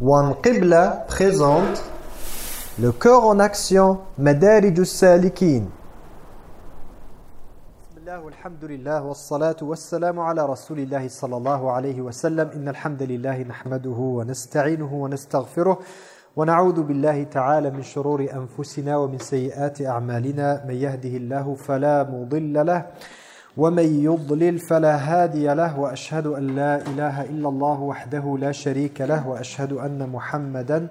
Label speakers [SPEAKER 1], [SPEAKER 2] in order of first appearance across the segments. [SPEAKER 1] One Qibla présente le cœur en action. Madarijus Salikin. Allahu Alhamdulillah wa Salatu wa Salamu ala Rasulillah Sallallahu Alaihi Wasallam. Inna Alhamdulillahi Nhamduhu wa Nastainhu wa Nastaghfiru wa Nagothu Billahi Taala min Shooror Anfusina wa min Seeyaat A'malina. Mijahdhihillahu. Fala Mu'dillah. ومن يضلل فلا هادي له وأشهد أن لا إله إلا الله وحده لا شريك له وأشهد أن محمدا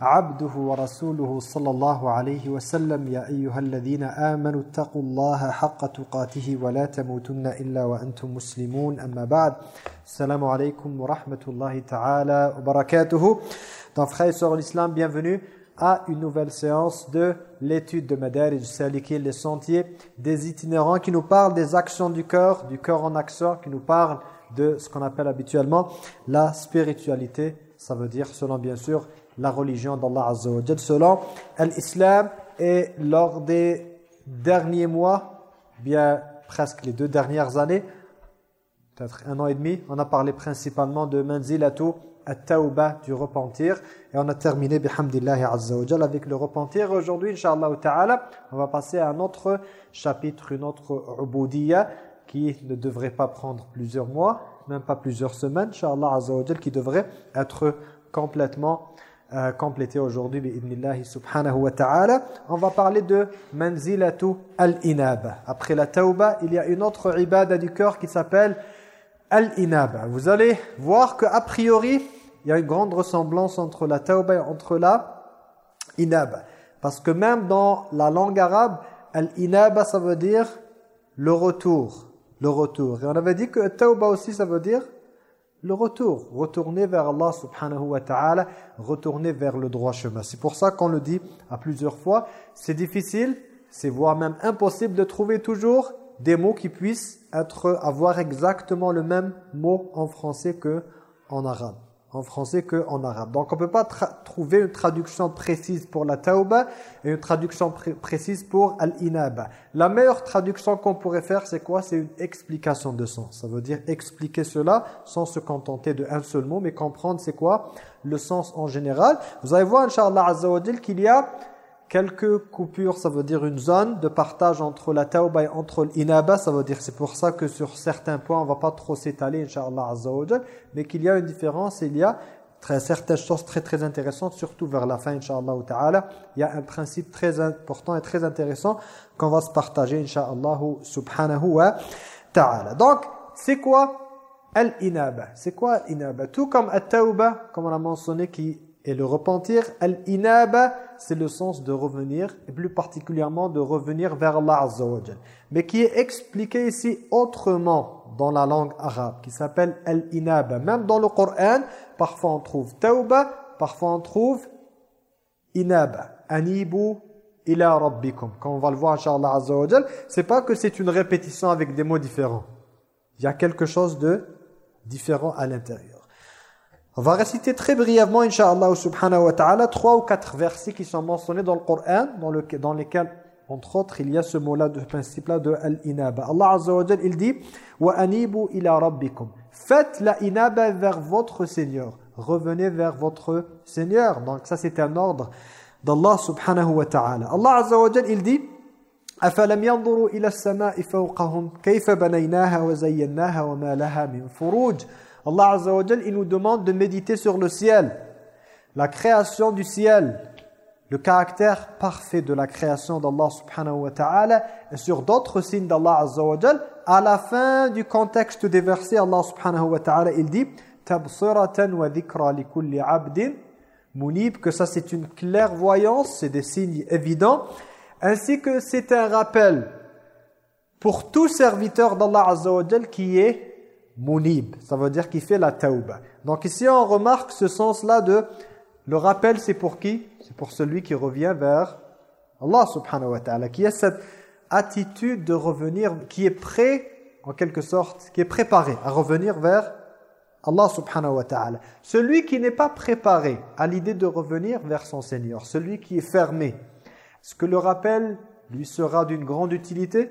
[SPEAKER 1] عبده ورسوله صلى الله عليه وسلم يا أيها الذين آمنوا اتقوا الله حق تقاته ولا تموتن إلا وأنتم مسلمون أما بعد السلام عليكم ورحمة الله تعالى وبركاته Dans Frères et Sœurs Islam, bienvenue à une nouvelle séance de l'étude de et du Saliki, les sentiers des itinérants qui nous parlent des actions du cœur, du cœur en action, qui nous parlent de ce qu'on appelle habituellement la spiritualité, ça veut dire selon bien sûr la religion d'Allah Azza wa selon l'islam et lors des derniers mois, bien presque les deux dernières années, peut-être un an et demi, on a parlé principalement de Manzilatu at Taouba, du repentir. Et on a terminé, bihamdillahi azza avec le repentir. Aujourd'hui, inshallah ta'ala, on va passer à un autre chapitre, une autre ubudiyya qui ne devrait pas prendre plusieurs mois, même pas plusieurs semaines, inshallah azza qui devrait être complètement euh, complété aujourd'hui, subhanahu wa ta'ala. On va parler de manzilatu al-inab. Après la tauba, il y a une autre ibada du cœur qui s'appelle al-inab. Vous allez voir que a priori, il y a une grande ressemblance entre la tauba et entre la inaba. Parce que même dans la langue arabe, al-inaba, ça veut dire le retour. Le retour. Et on avait dit que tauba aussi, ça veut dire le retour. Retourner vers Allah subhanahu wa ta'ala, retourner vers le droit chemin. C'est pour ça qu'on le dit à plusieurs fois. C'est difficile, c'est voire même impossible de trouver toujours des mots qui puissent avoir exactement le même mot en français que en arabe en français qu'en arabe. Donc on ne peut pas trouver une traduction précise pour la tauba et une traduction précise pour al inab La meilleure traduction qu'on pourrait faire, c'est quoi C'est une explication de sens. Ça veut dire expliquer cela sans se contenter de un seul mot, mais comprendre c'est quoi le sens en général. Vous allez voir, Inch'Allah qu'il y a quelques coupures, ça veut dire une zone de partage entre la tauba et entre l'inaba, ça veut dire c'est pour ça que sur certains points on va pas trop s'étaler inshallah mais qu'il y a une différence, il y a très certaines choses très très intéressantes surtout vers la fin inshallah ta'ala, il y a un principe très important et très intéressant qu'on va se partager inshallah subhanahu wa ta'ala. Donc, c'est quoi l'inaba? C'est quoi l'inaba? Tout comme la tauba comme on a mentionné qui et le repentir, al-inaba, c'est le sens de revenir, et plus particulièrement de revenir vers Allah Mais qui est expliqué ici autrement dans la langue arabe, qui s'appelle al-inaba. Même dans le Coran, parfois on trouve tauba, parfois on trouve inaba. Anibu ila rabbikum. Quand on va le voir, inshallah Azza c'est pas que c'est une répétition avec des mots différents. Il y a quelque chose de différent à l'intérieur. On va réciter très brièvement, Inch'Allah subhanahu wa ta'ala, trois ou quatre versets qui sont mentionnés dans le Coran, dans, le, dans lesquels, entre autres, il y a ce mot-là, ce principe-là de Al-Inaba. Allah Azza wa Jal, il dit « Wa anibu ila rabbikum » Faites la inaba vers votre Seigneur. Revenez vers votre Seigneur. Donc ça, c'est un ordre d'Allah subhanahu wa ta'ala. Allah Azza wa Jal, il dit « Afalam yanduru ila samai fawqahum kayfa banaynaha wa zayyanaha wa ma laha min furuj » Allah Azza wa il nous demande de méditer sur le ciel, la création du ciel, le caractère parfait de la création d'Allah subhanahu wa ta'ala et sur d'autres signes d'Allah azza wa à la fin du contexte des versets Allah subhanahu wa ta'ala il dit tabsiratan wa dhikra li 'abdin munib que ça c'est une clairvoyance c'est des signes évidents ainsi que c'est un rappel pour tout serviteur d'Allah azza wa qui est Munib, ça veut dire qu'il fait la tauba. Donc ici on remarque ce sens-là de le rappel c'est pour qui C'est pour celui qui revient vers Allah subhanahu wa ta'ala, qui a cette attitude de revenir, qui est prêt en quelque sorte, qui est préparé à revenir vers Allah subhanahu wa ta'ala. Celui qui n'est pas préparé à l'idée de revenir vers son Seigneur, celui qui est fermé, est-ce que le rappel lui sera d'une grande utilité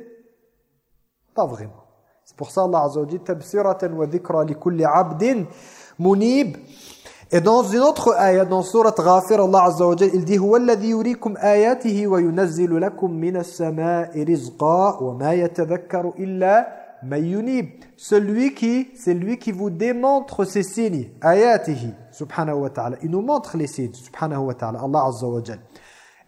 [SPEAKER 1] Pas vraiment. C'est pour ça Allah Azza dit tabsiratan wa dhikra li kulli 'abdin munib. Et dans une autre ayat dans sourate Ghafir Allah Azza wa Jalla il dit huwa alladhi yuriikum ayatihi wa yunazzilu lakum minas samaa'i rizqa wa ma yatadhakkaru illa man yunib. Celui qui c'est lui qui vous démontre ses signes ayatihi subhanahu wa ta'ala. Il nous montre les signes subhanahu wa ta'ala Allah Azza wa Jalla.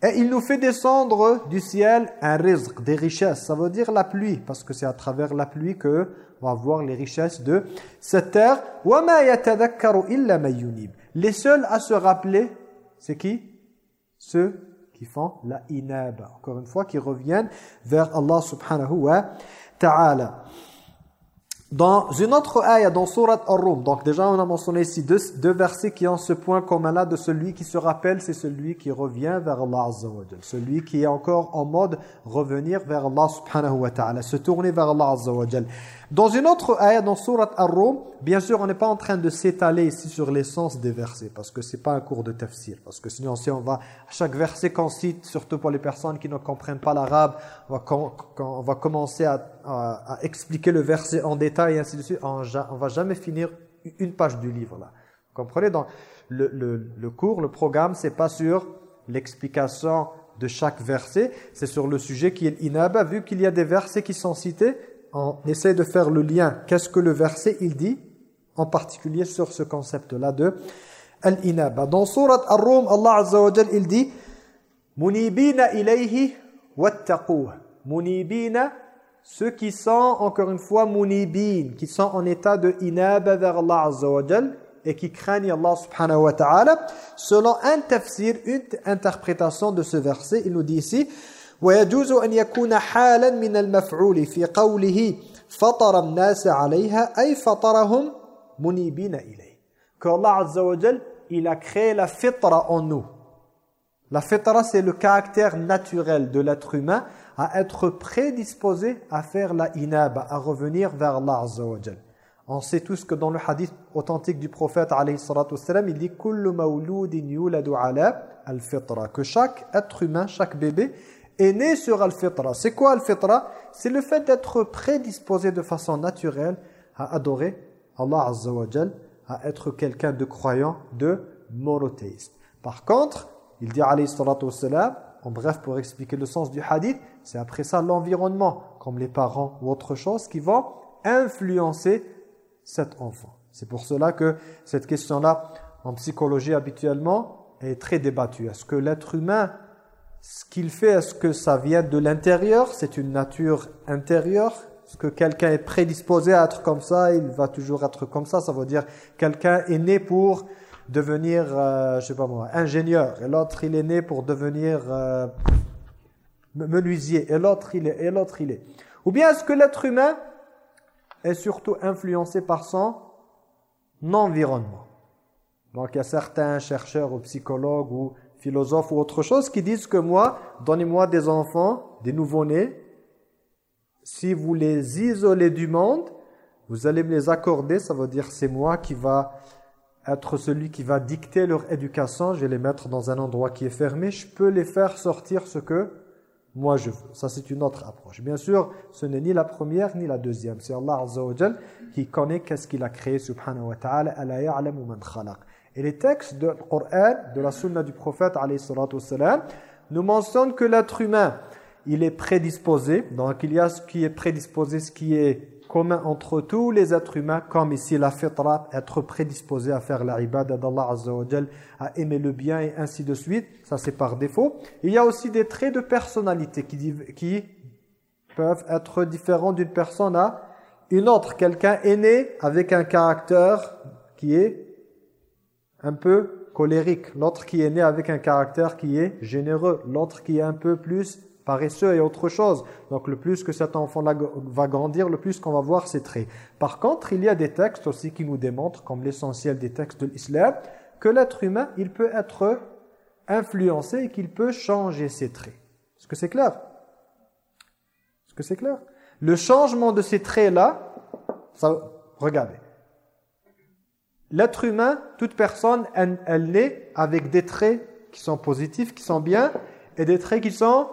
[SPEAKER 1] Et il nous fait descendre du ciel un rizq, des richesses. Ça veut dire la pluie, parce que c'est à travers la pluie que va voir les richesses de cette terre. Les seuls à se rappeler, c'est qui Ceux qui font la inaba. Encore une fois, qui reviennent vers Allah subhanahu wa ta'ala. Dans une autre ayah, dans Surat Ar-Rum, donc déjà on a mentionné ici deux, versets qui ont ce point commun-là de celui qui se rappelle, c'est celui qui revient vers Allah Azza wa Celui qui est encore en mode revenir vers Allah subhanahu wa ta'ala, se tourner vers Allah Azza wa Dans une autre ayah, dans Surat Ar-Rum, bien sûr on n'est pas en train de s'étaler ici sur l'essence des versets, parce que c'est pas un cours de tafsir, parce que sinon si on va, à chaque verset qu'on cite, surtout pour les personnes qui ne comprennent pas l'arabe, on, va commencer à expliquer le verset en détail et ainsi de suite. On ne va jamais finir une page du livre. Là. Vous comprenez le, cours, le programme, c'est pas sur l'explication de chaque verset, c'est sur le sujet qui est inaba. Vu qu'il y a des versets qui sont cités, on essaie de faire le lien. Qu'est-ce que le verset, il dit en particulier sur ce concept-là de Al-Inaba. Dans Surat Ar-Rum, Allah Azza wa Jal, il dit « Munibina ilayhi wattaqouh » Munibina ceux qui sont, encore une fois, munibin, qui sont en état de inaba vers Allah Azza wa et qui craignent Allah subhanahu wa ta'ala. Selon un tafsir, une interprétation de ce verset, il nous dit ici ويجوز أن يكون حالا من المفعول في قوله فطر الناس عليها أي فطرهم munibin إليه Allah Azza wa il a créé la fitra en nous. La fitra, c'est le caractère naturel de l'être humain à être prédisposé à faire la inaba, à revenir vers Allah Azza wa On sait tous que dans le hadith authentique du prophète il dit que chaque être humain, chaque bébé est né sur al-fitra. C'est quoi al-fitra C'est le fait d'être prédisposé de façon naturelle à adorer Allah Azza wa à être quelqu'un de croyant, de monothéiste. Par contre, il dit en bref pour expliquer le sens du hadith, c'est après ça l'environnement, comme les parents ou autre chose, qui vont influencer cet enfant. C'est pour cela que cette question-là, en psychologie habituellement, est très débattue. Est-ce que l'être humain, ce qu'il fait, est-ce que ça vient de l'intérieur C'est une nature intérieure Est-ce que quelqu'un est prédisposé à être comme ça Il va toujours être comme ça Ça veut dire quelqu'un est né pour devenir, euh, je sais pas moi, ingénieur. Et l'autre, il est né pour devenir euh, menuisier, et l'autre il est, et l'autre il est. Ou bien est-ce que l'être humain est surtout influencé par son environnement Donc il y a certains chercheurs ou psychologues ou philosophes ou autre chose qui disent que moi, donnez-moi des enfants, des nouveau-nés, si vous les isolez du monde, vous allez me les accorder, ça veut dire c'est moi qui va être celui qui va dicter leur éducation, je vais les mettre dans un endroit qui est fermé, je peux les faire sortir ce que moi je veux. Ça, c'est une autre approche. Bien sûr, ce n'est ni la première ni la deuxième. C'est Allah Azza wa qui connaît qu'est-ce qu'il a créé, subhanahu wa ta'ala. Ala ya'lamu man khalaq. Et les textes du Coran, de la sunna du prophète, alayhi salatu nous mentionnent que l'être humain, il est prédisposé. Donc, il y a ce qui est prédisposé, ce qui est commun entre tous les êtres humains, comme ici la fitra, être prédisposé à faire la d'Allah Azza à aimer le bien et ainsi de suite. Ça, c'est par défaut. Il y a aussi des traits de personnalité qui, qui peuvent être différents d'une personne à une autre. Quelqu'un est né avec un caractère qui est un peu colérique, l'autre qui est né avec un caractère qui est généreux, l'autre qui est un peu plus paresseux et autre chose. Donc le plus que cet enfant va grandir, le plus qu'on va voir ses traits. Par contre, il y a des textes aussi qui nous démontrent, comme l'essentiel des textes de l'islam, que l'être humain, il peut être influencé et qu'il peut changer ses traits. Est-ce que c'est clair Est-ce que c'est clair Le changement de ces traits-là, ça, regardez. L'être humain, toute personne, elle naît avec des traits qui sont positifs, qui sont bien, et des traits qui sont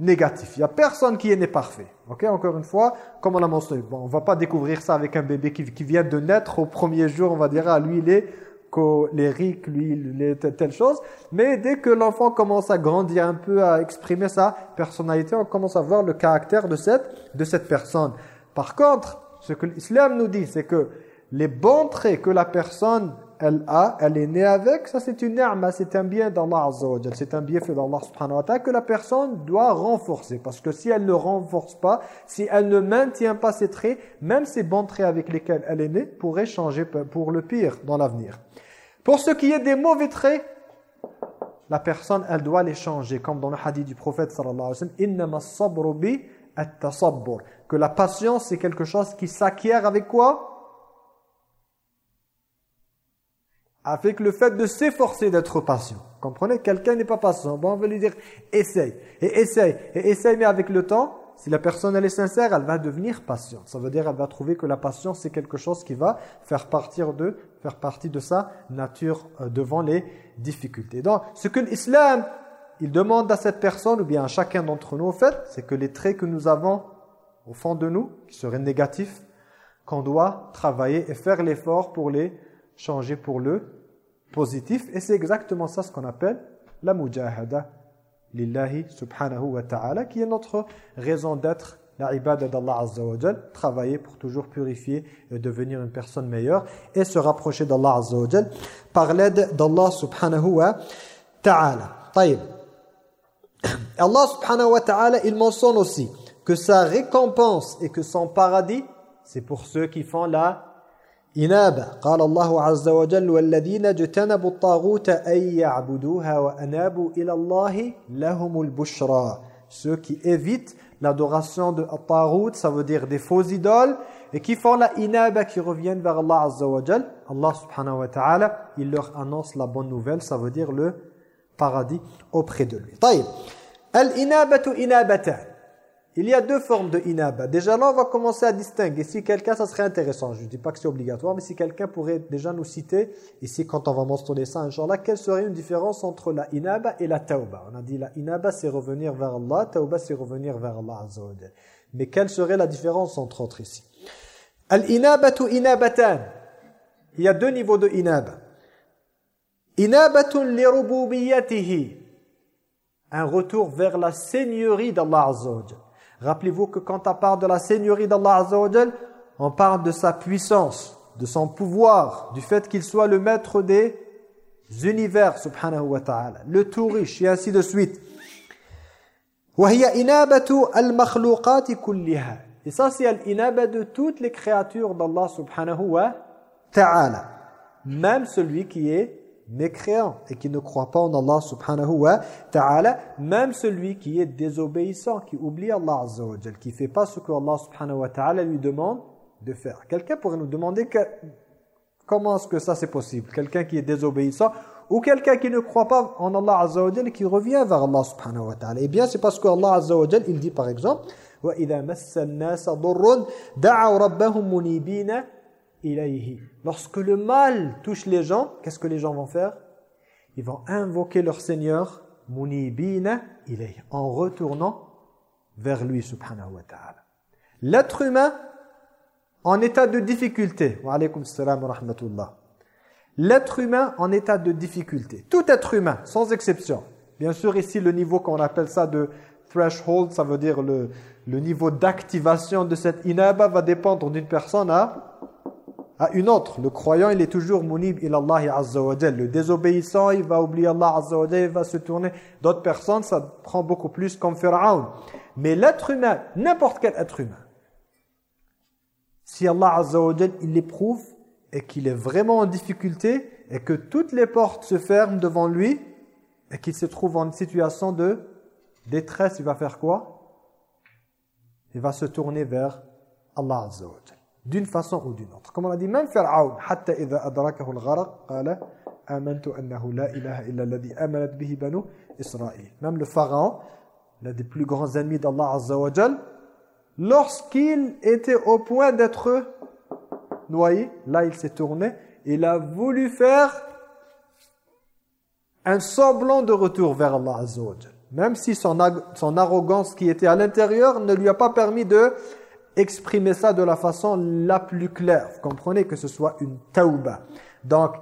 [SPEAKER 1] négatif. Il n'y a personne qui est né parfait. Ok, encore une fois, comme on l'a mentionné, on ne va pas découvrir ça avec un bébé qui, vient de naître au premier jour, on va dire, à ah, lui, il est colérique, lui, il est telle chose. Mais dès que l'enfant commence à grandir un peu, à exprimer sa personnalité, on commence à voir le caractère de cette, de cette personne. Par contre, ce que l'islam nous dit, c'est que les bons traits que la personne elle a, elle est née avec, ça c'est une ni'ma, c'est un bien d'Allah Azza c'est un bien d'Allah subhanahu wa ta'ala que la personne doit renforcer parce que si elle ne renforce pas, si elle ne maintient pas ses traits, même ses bons traits avec lesquels elle est née pourraient changer pour le pire dans l'avenir. Pour ce qui est des mauvais traits, la personne elle doit les changer comme dans le hadith du prophète sallallahu alayhi wa sallam, que la patience c'est quelque chose qui s'acquiert avec quoi avec le fait de s'efforcer d'être patient. Comprenez Quelqu'un n'est pas patient. Bon, on va lui dire essaye, et essaye, et essaye, mais avec le temps, si la personne elle est sincère, elle va devenir patiente. Ça veut dire elle va trouver que la patience c'est quelque chose qui va faire de faire partie de sa nature euh, devant les difficultés. Donc ce que l'islam il demande à cette personne ou bien à chacun d'entre nous en fait, c'est que les traits que nous avons au fond de nous qui seraient négatifs qu'on doit travailler et faire l'effort pour les changer pour le positif. Et c'est exactement ça ce qu'on appelle la mujahada lillahi subhanahu wa ta'ala, qui est notre raison d'être, la ibada d'Allah azza wa travailler pour toujours purifier et devenir une personne meilleure et se rapprocher d'Allah azza wa par l'aide d'Allah subhanahu wa ta'ala. Allah subhanahu wa ta'ala, il mentionne aussi que sa récompense et que son paradis, c'est pour ceux qui font la إنابة قال الله عز وجل والذين اجتنبوا الطاغوت أن يعبدوها وأنابوا إلى الله لهم البشرى ceux qui évitent l'adoration de Taghut, ça veut dire des faux idoles, et qui font la inaba, qui reviennent vers Allah Azza wa Jal, Allah subhanahu wa ta'ala, il leur annonce la bonne nouvelle, ça veut dire le paradis auprès de lui. طيب, الإنابة إنابتان Il y a deux formes de inaba. Déjà là, on va commencer à distinguer. Si quelqu'un, ça serait intéressant. Je ne dis pas que c'est obligatoire, mais si quelqu'un pourrait déjà nous citer, ici, quand on va mentionner ça, là, quelle serait une différence entre la inaba et la tauba On a dit la inaba, c'est revenir vers Allah. Tauba, c'est revenir vers Allah Mais quelle serait la différence entre autres ici Al-inabatu inabatan. Il y a deux niveaux de inaba. Inabatun li Un retour vers la seigneurie d'Allah Azza Rappelez-vous que quand on parle de la seigneurie d'Allah Azza on parle de sa puissance, de son pouvoir, du fait qu'il soit le maître des univers, subhanahu wa ta'ala, le tout riche, et ainsi de suite. Et ça, c'est l'inaba de toutes les créatures d'Allah subhanahu wa ta'ala. Même celui qui est mécréant et qui ne croit pas en Allah subhanahu wa ta'ala, même celui qui est désobéissant, qui oublie Allah azza wa jal, qui ne fait pas ce que Allah subhanahu wa ta'ala lui demande de faire. Quelqu'un pourrait nous demander comment est-ce que ça c'est possible Quelqu'un qui est désobéissant ou quelqu'un qui ne croit pas en Allah azza wa jal et qui revient vers Allah subhanahu wa ta'ala. Eh bien c'est parce que Allah azza wa jal, il dit par exemple « وَإِذَا رَبَّهُمْ مُنِيبِينَ ilayhi. Lorsque le mal touche les gens, qu'est-ce que les gens vont faire Ils vont invoquer leur Seigneur munibina ilayhi en retournant vers lui subhanahu wa ta'ala. L'être humain en état de difficulté, wa alaykum salam wa rahmatullah. L'être humain en état de difficulté, tout être humain sans exception. Bien sûr ici le niveau qu'on appelle ça de threshold, ça veut dire le, le niveau d'activation de cette inaba va dépendre d'une personne à à une autre. Le croyant, il est toujours il Allah azza wa Le désobéissant, il va oublier Allah azza wa il va se tourner. D'autres personnes, ça prend beaucoup plus comme Pharaon. Mais l'être humain, n'importe quel être humain, si Allah azza il l'éprouve et qu'il est vraiment en difficulté et que toutes les portes se ferment devant lui et qu'il se trouve en situation de détresse, il va faire quoi Il va se tourner vers Allah azza d'une façon ou d'une autre. Comme on l'a dit, même Même le pharaon, l'un des plus grands ennemis d'Allah Azza lorsqu'il était au point d'être noyé, là il s'est tourné, il a voulu faire un semblant de retour vers Allah Azza Même si son arrogance qui était à l'intérieur ne lui a pas permis de exprimer ça de la façon la plus claire. Vous comprenez que ce soit une tauba. Donc,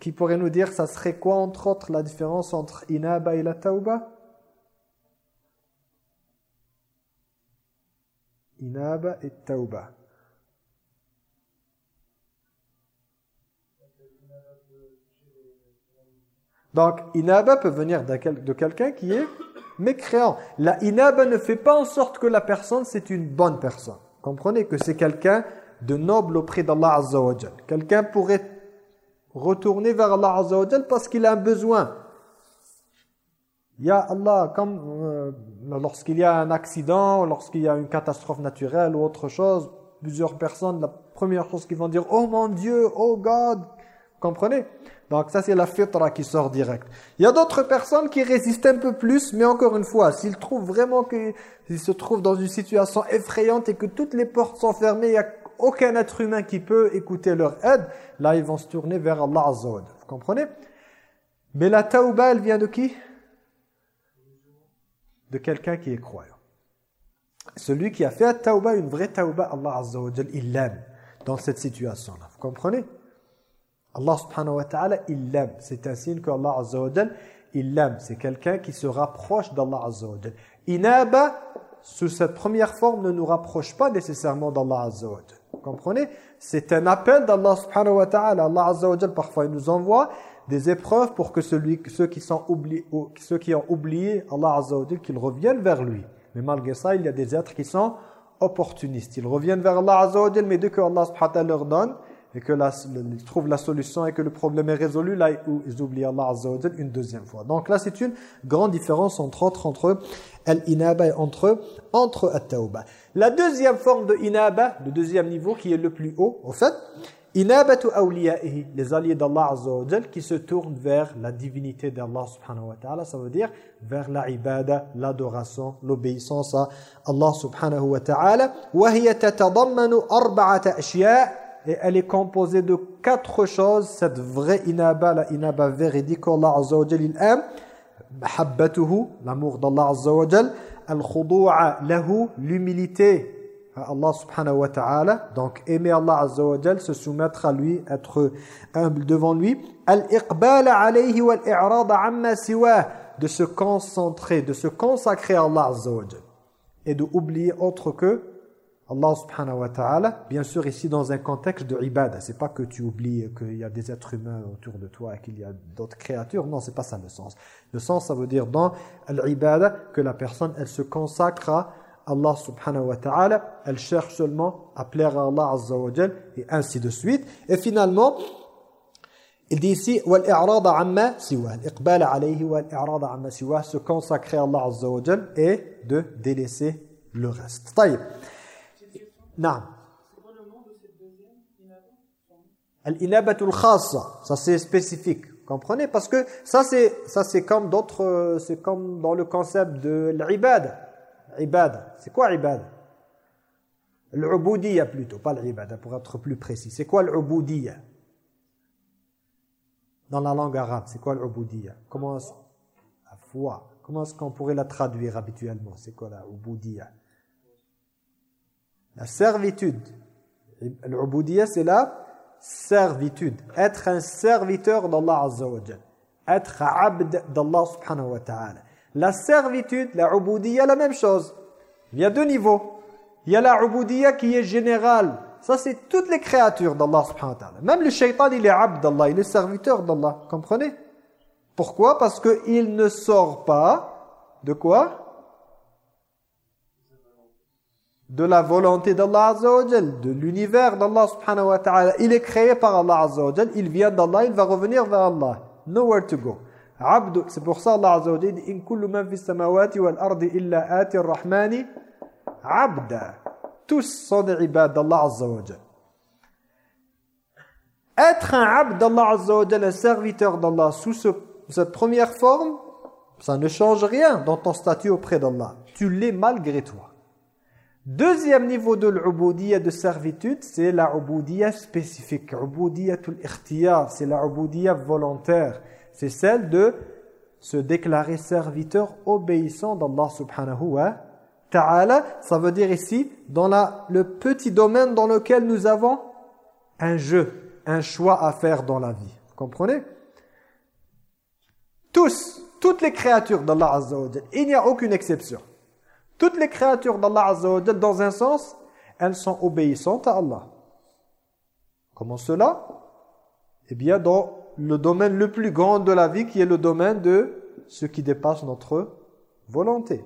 [SPEAKER 1] qui pourrait nous dire, ça serait quoi entre autres la différence entre inaba et la tauba Inaba et tauba. Donc, inaba peut venir de quelqu'un qui est mais créant, La inaba ne fait pas en sorte que la personne, c'est une bonne personne. Comprenez que c'est quelqu'un de noble auprès d'Allah Azza wa Quelqu'un pourrait retourner vers Allah Azza wa parce qu'il a un besoin. Ya Allah, comme euh, lorsqu'il y a un accident, lorsqu'il y a une catastrophe naturelle ou autre chose, plusieurs personnes, la première chose qu'ils vont dire, « Oh mon Dieu, oh God !» Comprenez donc ça, c'est la fitra qui sort direct. Il y a d'autres personnes qui résistent un peu plus, mais encore une fois, s'ils trouvent vraiment qu'ils se trouvent dans une situation effrayante et que toutes les portes sont fermées, il n'y a aucun être humain qui peut écouter leur aide, là, ils vont se tourner vers Allah Vous comprenez Mais la tauba, elle vient de qui De quelqu'un qui est croyant. Celui qui a fait tauba, une vraie tauba, Allah Azza il l'aime dans cette situation-là. Vous comprenez Allah subhanahu wa ta'ala, il l'aime. C'est un signe qu'Allah azza wa il l'aime. C'est quelqu'un qui se rapproche d'Allah azza Inaba, sous cette première forme, ne nous rapproche pas nécessairement d'Allah azza Vous comprenez C'est un appel d'Allah subhanahu wa ta'ala. Allah azza wa parfois, il nous envoie des épreuves pour que celui, ceux, qui sont oubliés, ceux qui ont oublié Allah azza qu'ils reviennent vers lui. Mais malgré ça, il y a des êtres qui sont opportunistes. Ils reviennent vers Allah azza mais dès que Allah subhanahu wa ta'ala leur donne, et que ils trouvent la solution et que le problème est résolu, là où ils oublient Allah Azza wa une deuxième fois. Donc là, c'est une grande différence entre autres entre Al-Inaba et entre, entre at La deuxième forme de Inaba, le deuxième niveau qui est le plus haut, au fait, Inabatu awliya'ihi, les alliés d'Allah Azza wa qui se tournent vers la divinité d'Allah subhanahu wa ta'ala, ça veut dire vers la ibada, l'adoration, l'obéissance à Allah subhanahu wa ta'ala. hiya tatadammanu arba'ata et elle est composée de quatre choses, cette vraie inaba, la inaba véridique, Allah Azza wa il aime, l'amour d'Allah Azza al-khudu'a l'humilité Allah subhanahu wa ta'ala, donc aimer Allah Azza wa se soumettre à lui, être humble devant lui, al-iqbala alayhi wal i'rad amma siwa, de se concentrer, de se consacrer à Allah Azza wa et d'oublier autre que Allah subhanahu wa ta'ala, bien sûr ici dans un contexte de ibadah c'est pas que tu oublies qu'il y a des êtres humains autour de toi et qu'il y a d'autres créatures, non c'est pas ça le sens. Le sens ça veut dire dans l'ibadah que la personne elle se consacre à Allah subhanahu wa ta'ala, elle cherche seulement à plaire à Allah azza wa et ainsi de suite. Et finalement, il dit ici se consacrer à Allah azza wa et de délaisser le reste. C'est le de cette deuxième al ça c'est spécifique. Comprenez Parce que ça c'est ça c'est comme d'autres c'est comme dans le concept de l'ibad. Ibad, c'est quoi ibad L'ubudiya plutôt, pas l'ibad hein, pour être plus précis. C'est quoi l'ubudiya? Dans la langue arabe, c'est quoi l'ubudiya? Comment la foi. Comment est-ce qu'on pourrait la traduire habituellement C'est quoi la la servitude. L'ubudiyya, c'est la servitude. Être un serviteur d'Allah Azza wa Être abd d'Allah subhanahu wa ta'ala. La servitude, la ubudiyya, la même chose. Il y a deux niveaux. Il y a la qui est générale. Ça, c'est toutes les créatures d'Allah subhanahu wa ta'ala. Même le shaitan, il est abd d'Allah. Il est serviteur d'Allah. Comprenez Pourquoi Parce qu'il ne sort pas de quoi de la volonté d'Allah Azza de l'univers d'Allah subhanahu wa ta'ala. Il est créé par Allah il vient d'Allah, il va revenir vers Allah. Nowhere to go. Abdu, c'est pour ça Allah Azza wa dit « wal ardi illa rahmani abda » Tous sont des ibad d'Allah Azza Être un abd d'Allah Azza un serviteur d'Allah sous cette première forme, ça ne change rien dans ton statut auprès d'Allah. Tu l'es malgré toi. Deuxième niveau de l'uboudiyya de servitude, c'est la spécifique. spécifique, tul ikhtiyar, c'est la volontaire. C'est celle de se déclarer serviteur obéissant d'Allah subhanahu wa ta'ala. Ça veut dire ici, dans la, le petit domaine dans lequel nous avons un jeu, un choix à faire dans la vie. Vous comprenez Tous, toutes les créatures d'Allah azza il n'y a aucune exception. Toutes les créatures d'Allah Azza dans un sens, elles sont obéissantes à Allah. Comment cela Eh bien, dans le domaine le plus grand de la vie, qui est le domaine de ce qui dépasse notre volonté.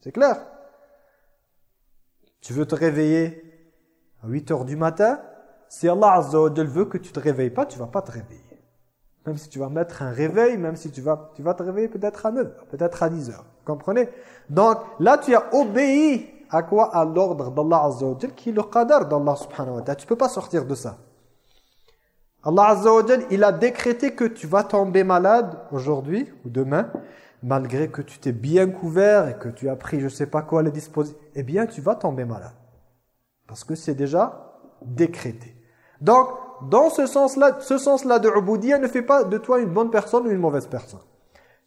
[SPEAKER 1] C'est clair Tu veux te réveiller à 8 heures du matin Si Allah Azza veut que tu te réveilles pas, tu vas pas te réveiller. Même si tu vas mettre un réveil, même si tu vas, tu vas te réveiller peut-être à 9 peut-être à 10 heures. Donc là, tu as obéi à quoi À l'ordre d'Allah Azza qui est le qadar d'Allah subhanahu wa ta'ala. Tu ne peux pas sortir de ça. Allah Azza il a décrété que tu vas tomber malade aujourd'hui ou demain, malgré que tu t'es bien couvert et que tu as pris je ne sais pas quoi les disposition. Eh bien, tu vas tomber malade. Parce que c'est déjà décrété. Donc, dans ce sens-là, ce sens-là de Ubudiyya ne fait pas de toi une bonne personne ou une mauvaise personne.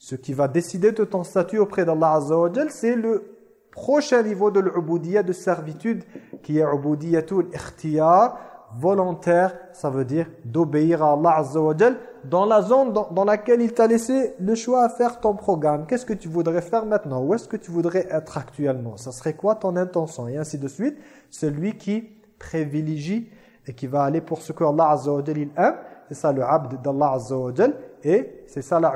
[SPEAKER 1] Ce qui va décider de ton statut auprès d'Allah Azza wa c'est le prochain niveau de l'ubudiyya, de servitude, qui est tout ikhtiyar, volontaire, ça veut dire d'obéir à Allah Azza dans la zone dans, laquelle il t'a laissé le choix à faire ton programme. Qu'est-ce que tu voudrais faire maintenant Où est-ce que tu voudrais être actuellement Ça serait quoi ton intention Et ainsi de suite, celui qui privilégie et qui va aller pour ce que Allah Azza wa il aime, c'est ça le abd d'Allah Azza wa et c'est ça la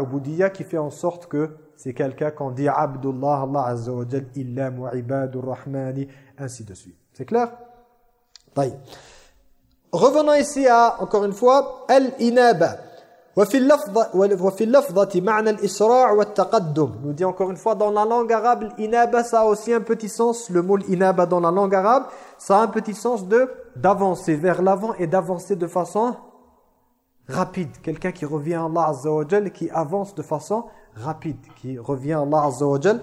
[SPEAKER 1] qui fait en sorte que c'est quelqu'un qu'on dit Abdullah, Allah Azza wa Jal, Illam Rahmani, ainsi de suite. C'est clair Revenons ici à, encore une fois, Al-Inaba. وفي اللفظة al معنى الإسراع والتقدم nous dit encore une fois dans la langue arabe al-inaba » ça a aussi un petit sens le mot inaba dans la langue arabe ça a un petit sens de d'avancer vers l'avant et d'avancer de façon rapide, quelqu'un qui revient à Allah Azza wa Jal, qui avance de façon rapide, qui revient à Allah Azza wa Jal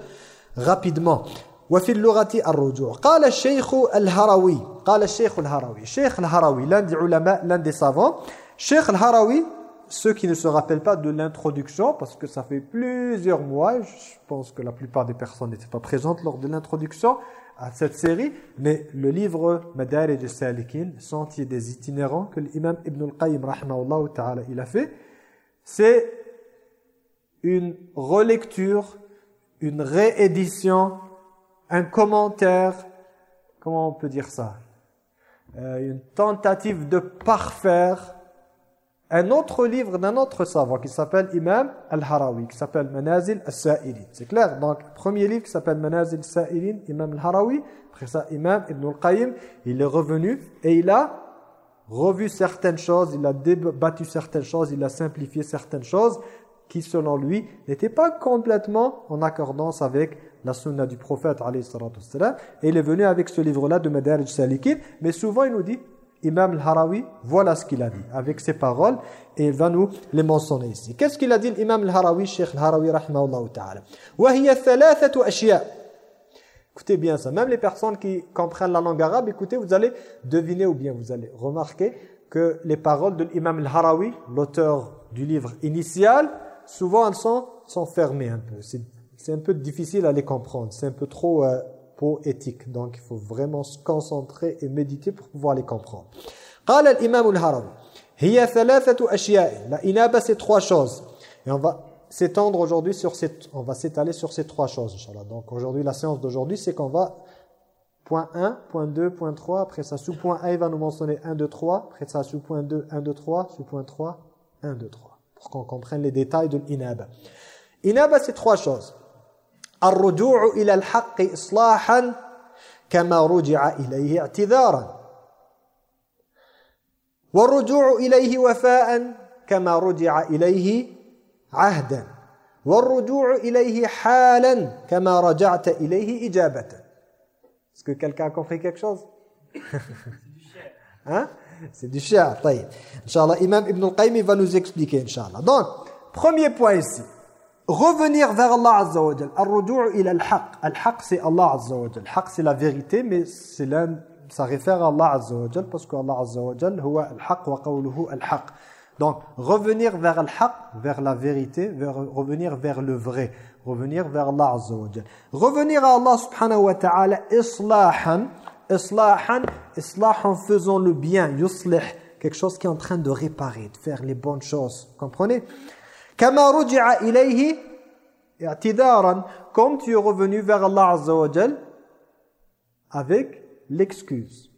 [SPEAKER 1] rapidement. وفي اللغة الرجوع قال الشيخ الهروي قال الشيخ الهروي الشيخ الهروي l'un des ulama l'un des savants الشيخ الهروي ceux qui ne se rappellent pas de l'introduction parce que ça fait plusieurs mois je pense que la plupart des personnes n'étaient pas présentes lors de l'introduction à cette série, mais le livre Madarij al-Salikin, Sentier des itinérants, que l'imam Ibn al-Qayyim, il a fait, c'est une relecture, une réédition, un commentaire, comment on peut dire ça euh, Une tentative de parfaire un autre livre d'un autre savant qui s'appelle Imam al-Harawi, qui s'appelle Manazil al-Sa'ilin. C'est clair Donc, premier livre qui s'appelle Manazil al-Sa'ilin, Imam al-Harawi. Après ça, Imam Ibn al-Qayyim, il est revenu et il a revu certaines choses, il a débattu certaines choses, il a simplifié certaines choses qui, selon lui, n'étaient pas complètement en accordance avec la sunna du prophète, et il est venu avec ce livre-là de Madarij Salikin, mais souvent il nous dit Imam al-Harawi, voilà ce qu'il a dit avec ses paroles et il va nous les mentionner ici. Qu'est-ce qu'il a dit l'Imam al-Harawi, sheikh al-Harawi ta'ala وَهِيَ ثَلَاثَةُ Écoutez bien ça, même les personnes qui comprennent la langue arabe, écoutez, vous allez deviner ou bien vous allez remarquer que les paroles de l'Imam al-Harawi, l'auteur du livre initial, souvent elles sont, sont fermées un peu. C'est un peu difficile à les comprendre, c'est un peu trop... Euh, poétiques. Donc il faut vraiment se concentrer et méditer pour pouvoir les comprendre. قال الإمام الهرم هي ثلاثة أشياء La inaba c'est trois choses. Et on va s'étendre aujourd'hui sur ces, on va s'étaler sur ces trois choses, Inch'Allah. Donc aujourd'hui, la séance d'aujourd'hui, c'est qu'on va point 1, point 2, point 3, après ça, sous point 1, il va nous mentionner 1, 2, 3, après ça, sous point 2, 1, 2, 3, sous point 3, 1, 2, 3, pour qu'on comprenne les détails de l'inaba. Inaba, c'est trois choses. الرجوع إلى الحق إصلاحا كما رجع إليه اعتذارا والرجوع إليه وفاء كما رجع إليه عهدا والرجوع إليه حالا كما رجعت إليه إجابة Est-ce que quelqu'un a compris quelque chose Hein C'est du cher, طيب. Inch'Allah, Imam Ibn al-Qayyim va nous expliquer, Inch'Allah. Donc, premier point ici. revenir vers Allah Azza wa Jal. ila al-haq. Al-haq c'est Allah Azza wa Jal. Haq c'est la vérité mais c'est ça réfère à Allah Azza wa parce que Allah Azza wa huwa al-haq wa qawluhu al-haq. Donc revenir vers al-haq, vers la vérité, vers, revenir vers le vrai, revenir vers Allah Azza Revenir à Allah subhanahu wa ta'ala islahan, islahan, islahan, faisant le bien, yuslih, quelque chose qui est en train de réparer, de faire les bonnes choses. Vous comprenez comme tu es revenu vers Allah avec l'excuse.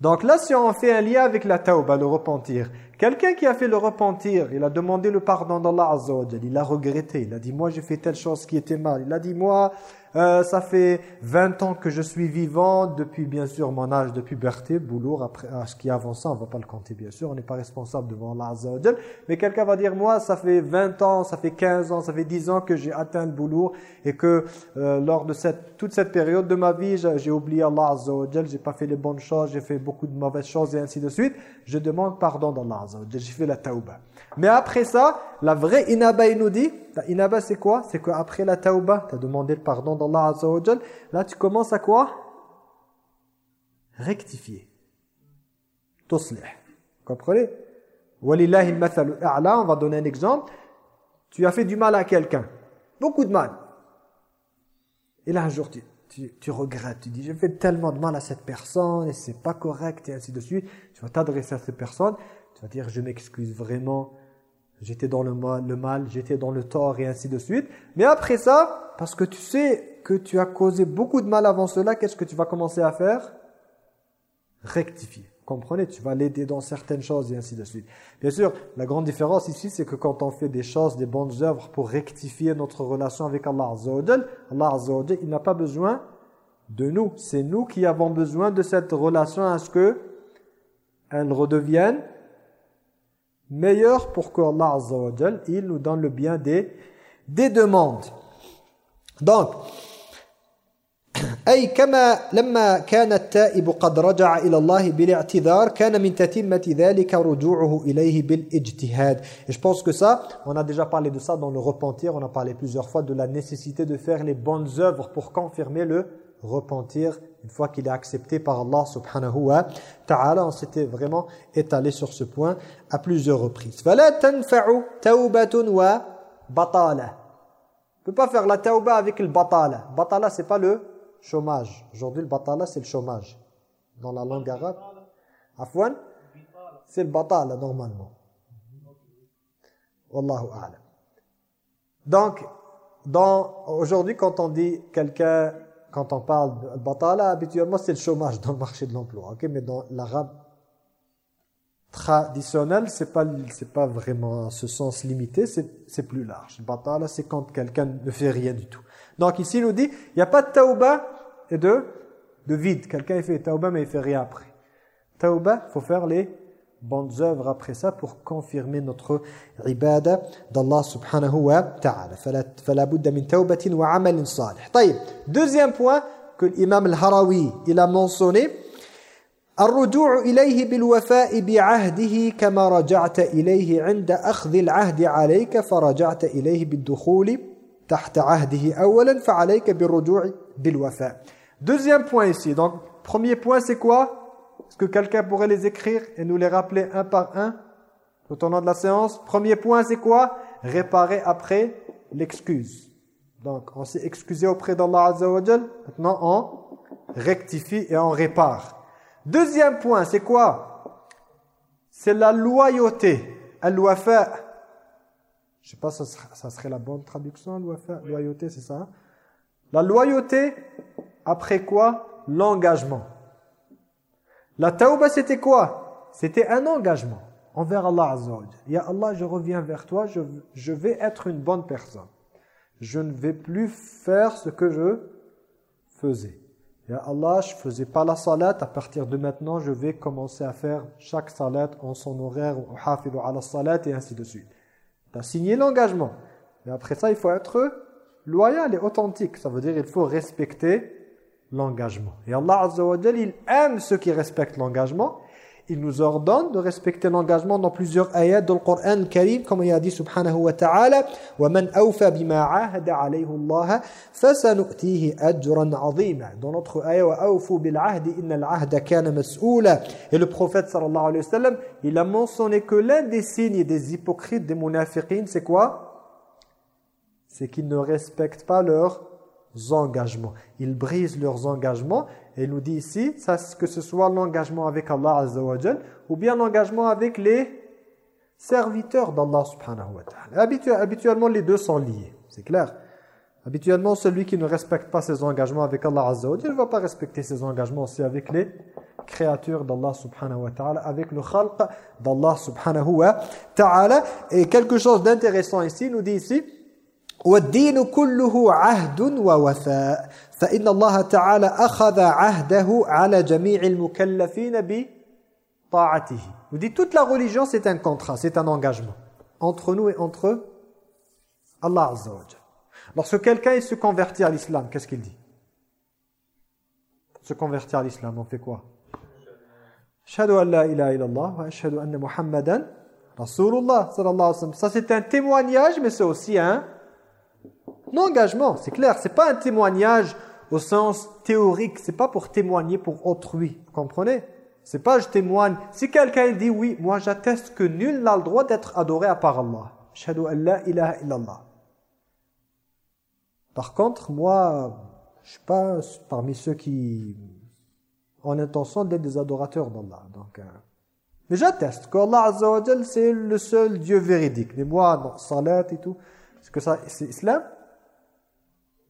[SPEAKER 1] Donc là, si on fait un lien avec la tauba, le repentir, quelqu'un qui a fait le repentir, il a demandé le pardon d'Allah Azza il a regretté, il a dit « moi j'ai fait telle chose qui était mal », il a dit « moi euh, ça fait 20 ans que je suis vivant, depuis bien sûr mon âge de puberté, boulour, après ah, ce qui avance, on ne va pas le compter bien sûr, on n'est pas responsable devant Allah Mais quelqu'un va dire, moi ça fait 20 ans, ça fait 15 ans, ça fait 10 ans que j'ai atteint le boulour et que euh, lors de cette, toute cette période de ma vie, j'ai oublié Allah j'ai pas fait les bonnes choses, j'ai fait beaucoup de mauvaises choses et ainsi de suite. Je demande pardon dans Azzawajal, j'ai fait la tauba. Mais après ça, la vraie inaba, il nous dit, la inaba c'est quoi C'est qu'après la tauba, tu as demandé le pardon d'Allah Azza wa là tu commences à quoi Rectifier. Vous Comprenez Walillahi on va donner un exemple. Tu as fait du mal à quelqu'un. Beaucoup de mal. Et là un jour tu, regrettes, tu dis j'ai fait tellement de mal à cette personne et c'est pas correct et ainsi de suite. Tu vas t'adresser à cette personne, cest à dire, je m'excuse vraiment, j'étais dans le mal, j'étais dans le tort et ainsi de suite. Mais après ça, parce que tu sais que tu as causé beaucoup de mal avant cela, qu'est-ce que tu vas commencer à faire Rectifier. Comprenez, tu vas l'aider dans certaines choses et ainsi de suite. Bien sûr, la grande différence ici, c'est que quand on fait des choses, des bonnes œuvres pour rectifier notre relation avec Allah Allah il n'a pas besoin de nous. C'est nous qui avons besoin de cette relation à ce que elle redevienne meilleur pour que Allah Azza wa il nous donne le bien des, des demandes. Donc, Et je pense que ça, on a déjà parlé de ça dans le repentir, on a parlé plusieurs fois de la nécessité de faire les bonnes œuvres pour confirmer le repentir une fois qu'il est accepté par Allah subhanahu wa ta'ala. On s'était vraiment étalé sur ce point à plusieurs reprises. batala. On ne peut pas faire la tauba avec le batala. Batala, c'est pas le chômage. Aujourd'hui, le batala, c'est le chômage. Dans la langue arabe. Afwan C'est le batala, normalement. Wallahu a'lam. Donc, aujourd'hui, quand on dit quelqu'un quand on parle de batala, habituellement, c'est le chômage dans le marché de l'emploi. Mais dans l'arabe traditionnel, ce n'est pas, pas vraiment ce sens limité, c'est plus large. Batala, c'est quand quelqu'un ne fait rien du tout. Donc ici, il nous dit, il n'y a pas de taouba et de, de vide. Quelqu'un fait taouba, mais il fait rien après. Taouba, il faut faire les bonnes œuvres après ça pour confirmer notre ibada d'Allah subhanahu wa ta'ala. Fala فلا min tawbatin wa amalin salih. طيب, deuxième point que l'imam al-Harawi il a mentionné الرجوع إليه بالوفاء بعهده كما رجعت إليه عند أخذ العهد عليك فرجعت إليه بالدخول تحت عهده أولا فعليك بالرجوع بالوفاء. Deuxième point ici. Donc, premier point c'est quoi Est-ce que quelqu'un pourrait les écrire et nous les rappeler un par un au tournant de la séance Premier point, c'est quoi Réparer après l'excuse. Donc, on s'est excusé auprès d'Allah Azzawajal. Maintenant, on rectifie et on répare. Deuxième point, c'est quoi C'est la loyauté. al faire... Je ne sais pas, ça, ça serait la bonne traduction, al-wafa. Loyauté, c'est ça hein? La loyauté, après quoi L'engagement. La tauba, c'était quoi C'était un engagement envers Allah Azza wa Ya Allah, je reviens vers toi, je, vais être une bonne personne. Je ne vais plus faire ce que je faisais. Ya Allah, je ne faisais pas la salat, à partir de maintenant, je vais commencer à faire chaque salat en son horaire, ou hafid la salat, et ainsi de suite. Tu as signé l'engagement. Mais après ça, il faut être loyal et authentique. Ça veut dire il faut respecter l'engagement. Et Allah Azza wa il aime ceux qui respectent l'engagement. Il nous ordonne de respecter l'engagement dans plusieurs ayats dans le Coran Karim, comme il a dit subhanahu wa ta'ala وَمَنْ أَوْفَى بِمَا عَاهَدَ عَلَيْهُ اللَّهَ فَسَنُؤْتِيهِ أَجْرًا عَظِيمًا Dans notre ayat وَأَوْفُوا بِالْعَهْدِ إِنَّ الْعَهْدَ كَانَ مَسْئُولًا Et le prophète sallallahu alayhi wa sallam, il a mentionné que l'un des signes des hypocrites, des munafiqines, c'est quoi C'est qu'ils ne respectent pas leur engagements. Ils brisent leurs engagements et nous dit ici, ça, que ce soit l'engagement avec Allah Azza wa ou bien l'engagement avec les serviteurs d'Allah subhanahu wa habituellement, les deux sont liés, c'est clair. Habituellement, celui qui ne respecte pas ses engagements avec Allah Azza wa ne va pas respecter ses engagements aussi avec les créatures d'Allah subhanahu wa ta'ala, avec le khalq d'Allah subhanahu wa ta'ala. Et quelque chose d'intéressant ici, nous dit ici, والدين كله عهد ووفاء فإن الله تعالى أخذ عهده على جميع المكلفين بطاعته Vous dites toute la religion c'est un contrat, c'est un engagement entre nous et entre Allah Azza wa Lorsque quelqu'un se convertit à l'islam, qu'est-ce qu'il dit se convertir à l'islam, on fait quoi Shadu an la ilaha illallah wa ashhadu anna Muhammadan Rasulullah sallallahu alayhi wa sallam. Ça c'est un témoignage mais c'est aussi un engagement, c'est clair, c'est pas un témoignage au sens théorique, c'est pas pour témoigner pour autrui, vous comprenez C'est pas je témoigne. Si quelqu'un dit oui, moi j'atteste que nul n'a le droit d'être adoré à part Allah. Shadu an la ilaha illallah. Par contre, moi, je suis pas parmi ceux qui ont intention d'être des adorateurs d'Allah. Donc, euh, mais j'atteste qu'Allah Azza c'est le seul Dieu véridique. Mais moi, dans salat et tout, est-ce que ça, c'est islam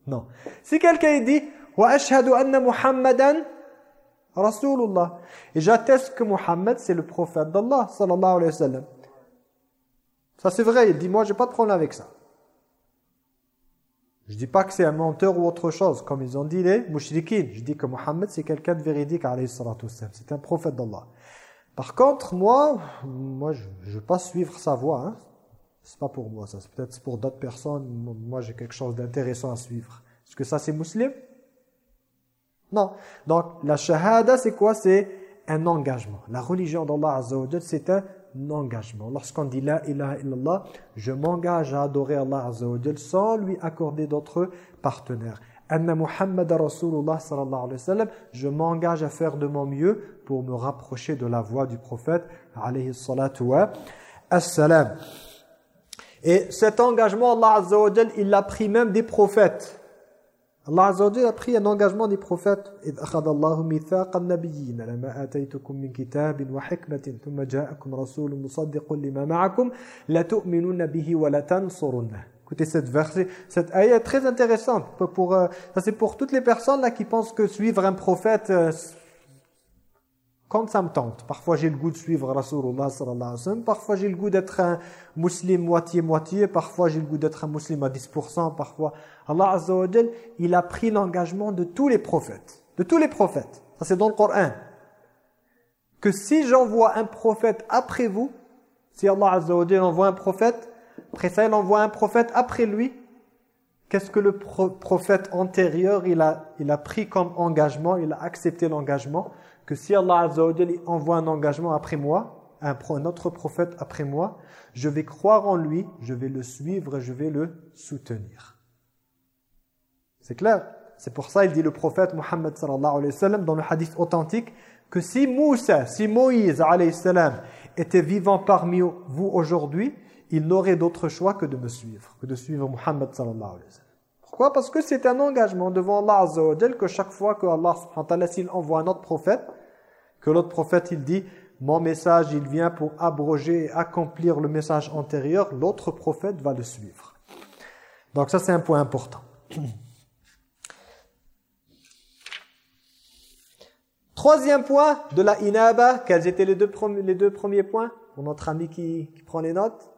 [SPEAKER 1] non. Si quelqu'un dit Wa ashhadu anna Muhammadan Rasulullah. Et j'atteste que Muhammad c'est le prophète d'Allah sallallahu alayhi wa sallam. Ça c'est vrai, il dit moi je j'ai pas de problème avec ça. Je ne dis pas que c'est un menteur ou autre chose comme ils ont dit les mouchriquines. Je dis que Muhammad c'est quelqu'un de véridique alayhi salatu C'est un prophète d'Allah. Par contre, moi, moi je ne veux pas suivre sa voie. Hein c'est pas pour moi ça, c'est peut-être pour d'autres personnes, moi j'ai quelque chose d'intéressant à suivre. Est-ce que ça c'est musulman Non. Donc la shahada c'est quoi C'est un engagement. La religion d'Allah Azza c'est un engagement. Lorsqu'on dit la ilaha illallah, je m'engage à adorer Allah sans lui accorder d'autres partenaires. Anna Muhammad Rasulullah sallallahu alayhi wa sallam, je m'engage à faire de mon mieux pour me rapprocher de la voix du prophète alayhi salatu wa salam » Et cet engagement, Allah Azza wa il l'a pris même des prophètes. Allah Azza wa a pris un engagement des prophètes. « إِذْ أَخَذَ اللَّهُ مِثَاقَ النَّبِيِّينَ لَمَا آتَيْتُكُم مِّن كِتَابٍ وَحِكْمَةٍ ثُمَّ جَاءَكُمْ رَسُولٌ مُصَدِّقٌ لِمَا مَعَكُمْ لَتُؤْمِنُنَّ بِهِ وَلَتَنْصُرُنَّهُ » Écoutez cette verset, cette ayah est très intéressante. Pour, pour, euh, ça c'est pour toutes les personnes là qui pensent que suivre un prophète, euh, quand ça me tente. Parfois j'ai le goût de suivre Rasulullah sallallahu alayhi wa parfois j'ai le goût d'être un musulman moitié-moitié, parfois j'ai le goût d'être un musulman à 10%, parfois Allah azza wa il a pris l'engagement de tous les prophètes, de tous les prophètes. Ça c'est dans le Coran. Que si j'envoie un prophète après vous, si Allah azza wa envoie un prophète, après ça il envoie un prophète après lui, qu'est-ce que le prophète antérieur il a, il a pris comme engagement, il a accepté l'engagement que si Allah envoie un engagement après moi, un, autre prophète après moi, je vais croire en lui, je vais le suivre je vais le soutenir. C'est clair C'est pour ça il dit le prophète Mohammed alayhi wa sallam dans le hadith authentique que si Moussa, si Moïse alayhi salam était vivant parmi vous aujourd'hui, il n'aurait d'autre choix que de me suivre, que de suivre Mohammed sallallahu alayhi wa sallam. Pourquoi Parce que c'est un engagement devant Allah Azza que chaque fois que Allah subhanahu wa envoie un autre prophète, que l'autre prophète, il dit « Mon message, il vient pour abroger et accomplir le message antérieur. L'autre prophète va le suivre. » Donc ça, c'est un point important. Troisième point de la inaba, quels étaient les deux, premiers, les deux premiers points Pour notre ami qui, qui prend les notes.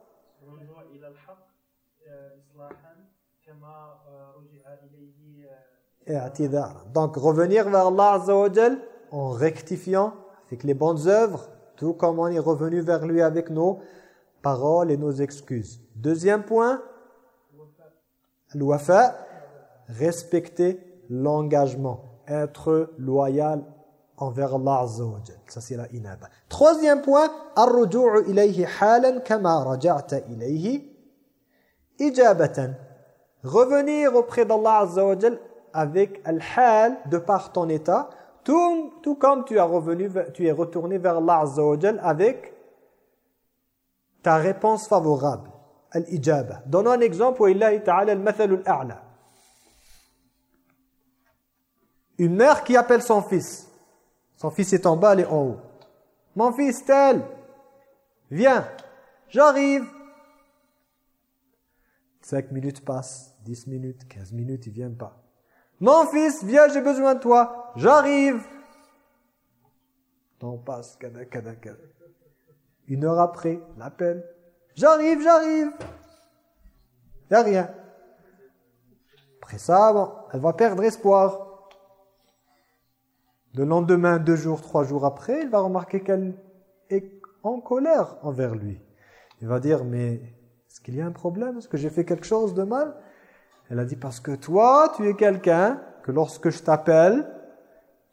[SPEAKER 1] Euh, Donc revenir vers Allah Azza wa en rectifiant avec les bonnes œuvres, tout comme on est revenu vers lui avec nos paroles et nos excuses. Deuxième point, respecter l'engagement, être loyal envers Allah Azza wa Ça, c'est la inaba. Troisième point, ilayhi halan kama ilayhi. Revenir auprès d'Allah Azza wa avec al-hal, de par ton état, tout, comme tu, as revenu, tu es retourné vers Allah avec ta réponse favorable, al Donnons un exemple, al al-a'la. Une mère qui appelle son fils. Son fils est en bas, elle est en haut. « Mon fils, tel, viens, j'arrive. » Cinq minutes passent, 10 minutes, 15 minutes, il vient pas. « Mon fils, viens, j'ai besoin de toi. » j'arrive. temps passe, Une heure après, l'appel. J'arrive, j'arrive. Il a rien. Après ça, elle va perdre espoir. Le lendemain, deux jours, trois jours après, il va remarquer qu'elle est en colère envers lui. Il va dire, mais est-ce qu'il y a un problème Est-ce que j'ai fait quelque chose de mal Elle a dit, parce que toi, tu es quelqu'un que lorsque je t'appelle,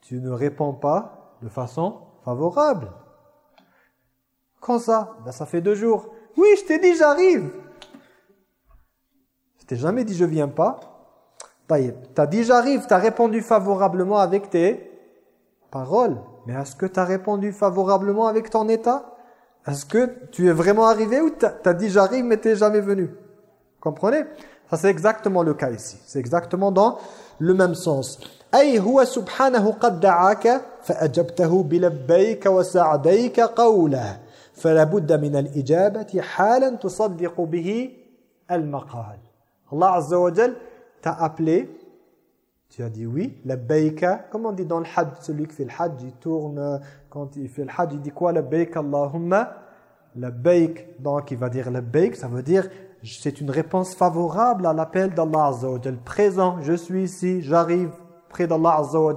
[SPEAKER 1] tu ne réponds pas de façon favorable. Quand ça ben, Ça fait deux jours. Oui, je t'ai dit, j'arrive. Je t'ai jamais dit, je viens pas. T'as dit, j'arrive. T'as répondu favorablement avec tes paroles. Mais est-ce que t'as répondu favorablement avec ton état Est-ce que tu es vraiment arrivé ou t'as as dit, j'arrive, mais t'es jamais venu Comprenez Ça, c'est exactement le cas ici. C'est exactement dans le même sens. أي هو سبحانه قد دعاك فأجبته بلبيك وسعديك قوله فلابد من الإجابة حالا تصدق به المقال الله عز وجل t'a appelé tu as dit oui labbayka comme on dit dans le hajj celui qui fait le hajj il tourne quand il fait le hajj il dit quoi labbayk Allahumma labbayk donc il va dire labbayk ça veut dire c'est une réponse favorable à l'appel d'Allah Azza wa Jal présent je suis ici j'arrive près d'Allah Azza wa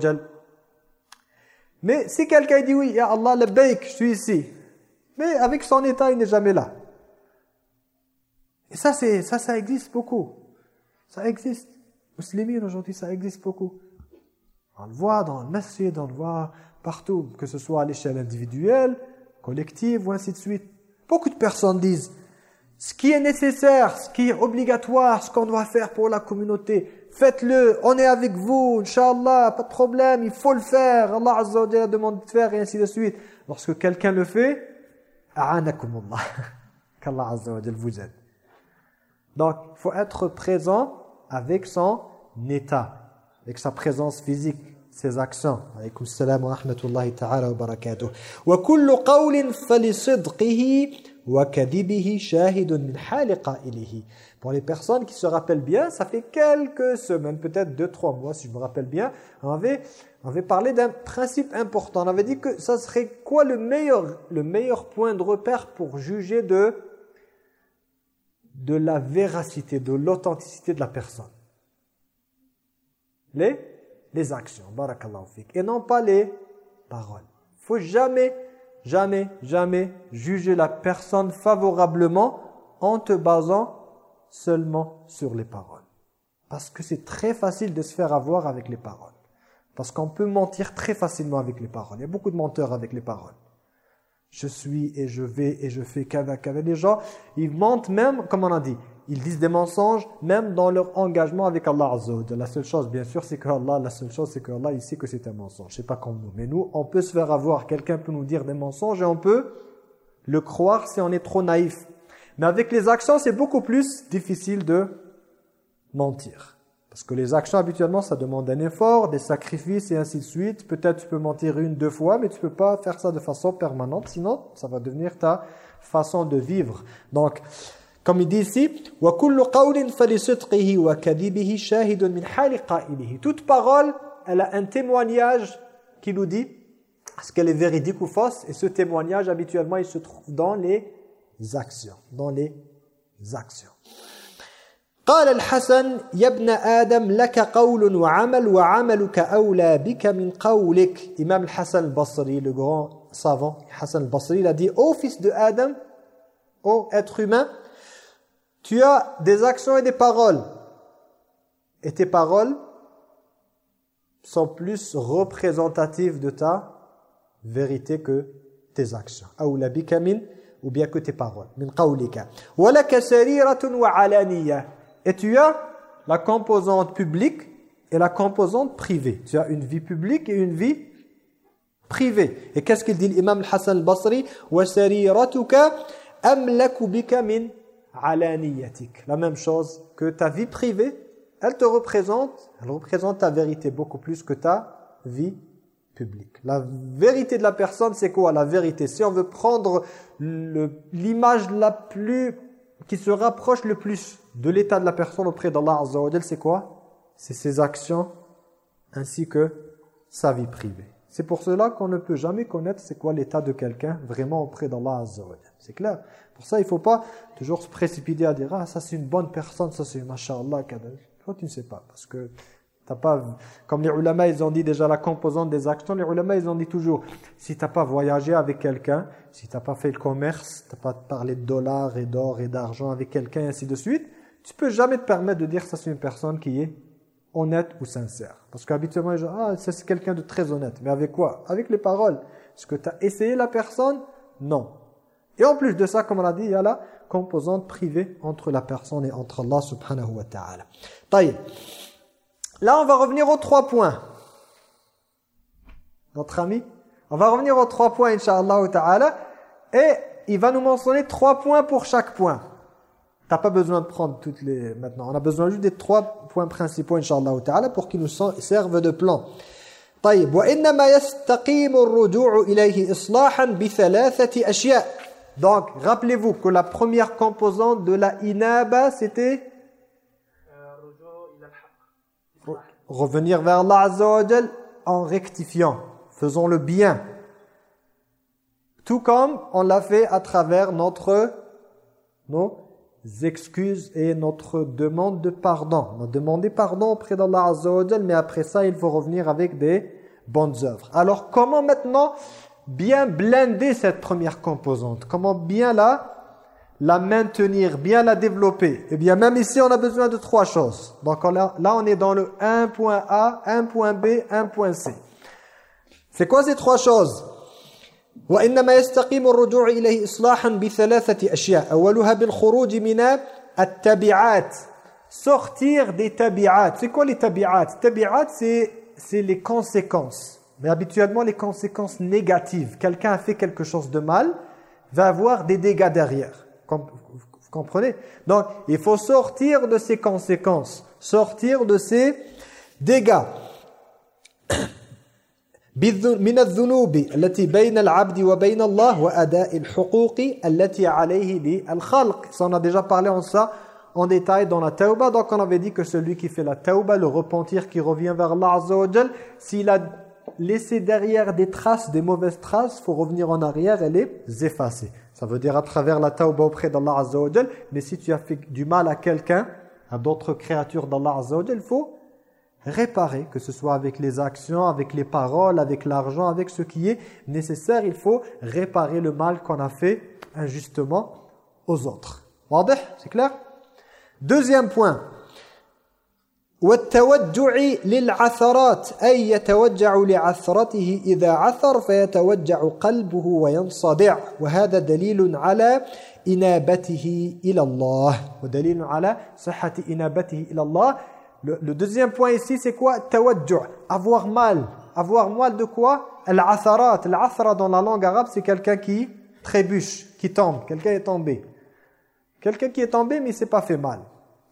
[SPEAKER 1] Mais si quelqu'un dit oui, Ya Allah, le baik, je suis ici. Mais avec son état, il n'est jamais là. Et ça, ça, ça existe beaucoup. Ça existe. musulmans aujourd'hui, ça existe beaucoup. On le voit dans le masjid, on le voit partout, que ce soit à l'échelle individuelle, collective ou ainsi de suite. Beaucoup de personnes disent ce qui est nécessaire, ce qui est obligatoire, ce qu'on doit faire pour la communauté. Faites-le, on est avec vous, inshallah, pas de problème, il faut le faire. Allah Azza wa demande de faire et ainsi de suite. Lorsque quelqu'un le fait, Allah. qu'Allah Azza wa vous aide. Donc, il faut être présent avec son état, avec sa présence physique. ses accents. wa rahmatullahi ta'ala wa barakatuh. Wa kullu pour les personnes qui se rappellent bien, ça fait quelques semaines, peut-être deux, trois mois si je me rappelle bien, on avait, on avait parlé d'un principe important. On avait dit que ça serait quoi le meilleur, le meilleur point de repère pour juger de, de la véracité, de l'authenticité de la personne Les, les actions, Et non pas les paroles. Il ne faut jamais Jamais, jamais juger la personne favorablement en te basant seulement sur les paroles. Parce que c'est très facile de se faire avoir avec les paroles. Parce qu'on peut mentir très facilement avec les paroles. Il y a beaucoup de menteurs avec les paroles. Je suis et je vais et je fais qu'avec qu'avec Les gens, ils mentent même, comme on a dit, ils disent des mensonges même dans leur engagement avec Allah Azza La seule chose, bien sûr, c'est que Allah, la seule chose, c'est que Allah, il sait que c'est un mensonge. sais pas comme nous. Mais nous, on peut se faire avoir. Quelqu'un peut nous dire des mensonges et on peut le croire si on est trop naïf. Mais avec les actions, c'est beaucoup plus difficile de mentir. Parce que les actions, habituellement, ça demande un effort, des sacrifices et ainsi de suite. Peut-être tu peux mentir une, deux fois, mais tu ne peux pas faire ça de façon permanente, sinon ça va devenir ta façon de vivre. Donc, Comme il dit ici, wa wa kullu qawlin shahidun min Toute parole, elle a un témoignage qui nous dit est-ce qu'elle est véridique ou fausse Et ce témoignage, habituellement, il se trouve dans les actions. Dans les actions. قال الحسن يا ابن آدم لك قول وعمل وعملك أولى بك من قولك Imam Hassan al-Basri, le grand savant Hassan al-Basri, il a dit Ô oh, fils de Adam, ô oh, être humain, Tu as des actions et des paroles. Et tes paroles sont plus représentatives de ta vérité que tes actions. ou bien que tes paroles. Et tu as la composante publique et la composante privée. Tu as une vie publique et une vie privée. Et qu'est-ce qu'il dit l'imam hassan al-Basri la même chose que ta vie privée, elle te représente, elle représente ta vérité beaucoup plus que ta vie publique. La vérité de la personne, c'est quoi la vérité Si on veut prendre l'image la plus qui se rapproche le plus de l'état de la personne auprès d'Allah Azza c'est quoi C'est ses actions ainsi que sa vie privée. C'est pour cela qu'on ne peut jamais connaître c'est quoi l'état de quelqu'un vraiment auprès d'Allah Azza C'est clair. Pour ça, il ne faut pas toujours se précipiter à dire « Ah, ça c'est une bonne personne, ça c'est mashallah, tu ne sais pas parce que t'as pas... Comme les ulama, ils ont dit déjà la composante des actions, les ulama, ils ont dit toujours si tu t'as pas voyagé avec quelqu'un, si tu t'as pas fait le commerce, tu t'as pas parlé de dollars et d'or et d'argent avec quelqu'un, ainsi de suite, tu peux jamais te permettre de dire « ça c'est une personne qui est honnête ou sincère. Parce qu'habituellement, les gens, ah, c'est quelqu'un de très honnête. Mais avec quoi Avec les paroles. Est-ce que tu as essayé la personne Non. Et en plus de ça, comme on l'a dit, il y a la composante privée entre la personne et entre Allah subhanahu wa ta'ala. Taïe. Là, on va revenir aux trois points. Notre ami, on va revenir aux trois points, inshallah ta'ala. Et il va nous mentionner trois points pour chaque point. T'as pas besoin de prendre toutes les... Maintenant, on a besoin juste des trois points principaux, Inch'Allah Ta'ala, pour qu'ils nous servent de plan. Donc, rappelez-vous que la première composante de la inaba, c'était Revenir vers Allah Azza en rectifiant. Faisons le bien. Tout comme on l'a fait à travers notre... Non excuses et notre demande de pardon. On pardon auprès d'Allah Azza wa mais après ça, il faut revenir avec des bonnes œuvres. Alors comment maintenant bien blinder cette première composante Comment bien la, la maintenir, bien la développer Eh bien, même ici, on a besoin de trois choses. Donc là, on est dans le 1.A, 1.B, 1.C. C'est quoi ces trois choses sortir des tabi'at c'est quoi les tabi'at tabi'at c'est c'est les conséquences mais habituellement les conséquences négatives quelqu'un a fait quelque chose de mal va avoir des dégâts derrière vous comprenez donc il faut sortir de ces conséquences sortir de ces dégâts ça on a déjà parlé en ça en détail dans la tauba donc on avait dit que celui qui fait la tauba le repentir qui revient vers Allah Azza s'il a laissé derrière des traces des mauvaises traces faut revenir en arrière et les effacer ça veut dire à travers la tauba auprès d'Allah Azza mais si tu as fait du mal à quelqu'un à d'autres créatures d'Allah Azza il faut réparer, que ce soit avec les actions, avec les paroles, avec l'argent, avec ce qui est nécessaire. Il faut réparer le mal qu'on a fait injustement aux autres. C'est clair Deuxième point. والتوجع للعثرات أي يتوجع لعثرته إذا عثر فيتوجع قلبه وينصدع وهذا دليل على إنابته إلى الله ودليل على صحة إنابته إلى الله le, deuxième point ici, c'est quoi Tawaddu', avoir mal. Avoir mal de quoi Al-atharat. Al-athara dans la langue arabe, c'est quelqu'un qui trébuche, qui tombe. Quelqu'un est tombé. Quelqu'un qui est tombé, mais il s'est pas fait mal.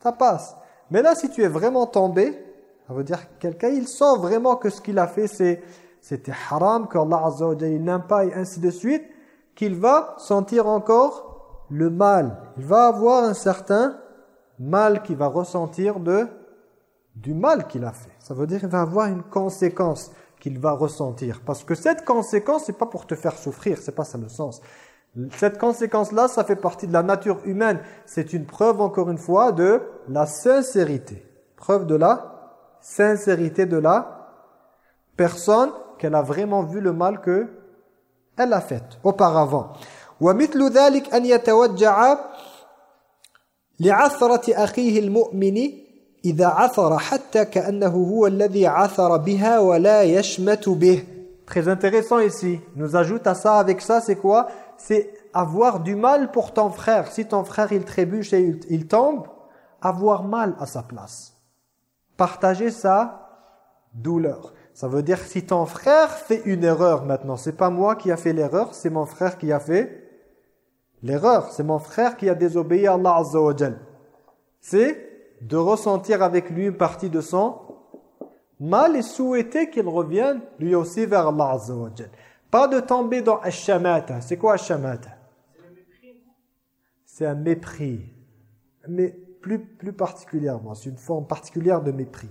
[SPEAKER 1] Ça passe. Mais là, si tu es vraiment tombé, ça veut dire que quelqu'un, il sent vraiment que ce qu'il a fait, c'est c'était haram, qu'Allah Azza wa n'aime pas, et ainsi de suite, qu'il va sentir encore le mal. Il va avoir un certain mal qu'il va ressentir de du mal qu'il a fait. Ça veut dire qu'il va avoir une conséquence qu'il va ressentir. Parce que cette conséquence, c'est pas pour te faire souffrir, c'est pas ça le sens. Cette conséquence-là, ça fait partie de la nature humaine. C'est une preuve, encore une fois, de la sincérité. Preuve de la sincérité de la personne qu'elle a vraiment vu le mal que elle a fait auparavant. Très intéressant ici. Nous ajoute à ça, avec ça, c'est quoi C'est avoir du mal pour ton frère. Si ton frère, il trébuche et il, tombe, avoir mal à sa place. Partager sa douleur. Ça veut dire si ton frère fait une erreur maintenant, c'est pas moi qui a fait l'erreur, c'est mon frère qui a fait l'erreur. C'est mon frère qui a désobéi à Allah Azza C'est de ressentir avec lui une partie de son mal et souhaiter qu'il revienne lui aussi vers Allah Pas de tomber dans Ashamata. C'est quoi Ashamata C'est un mépris. Mais plus, plus particulièrement, c'est une forme particulière de mépris.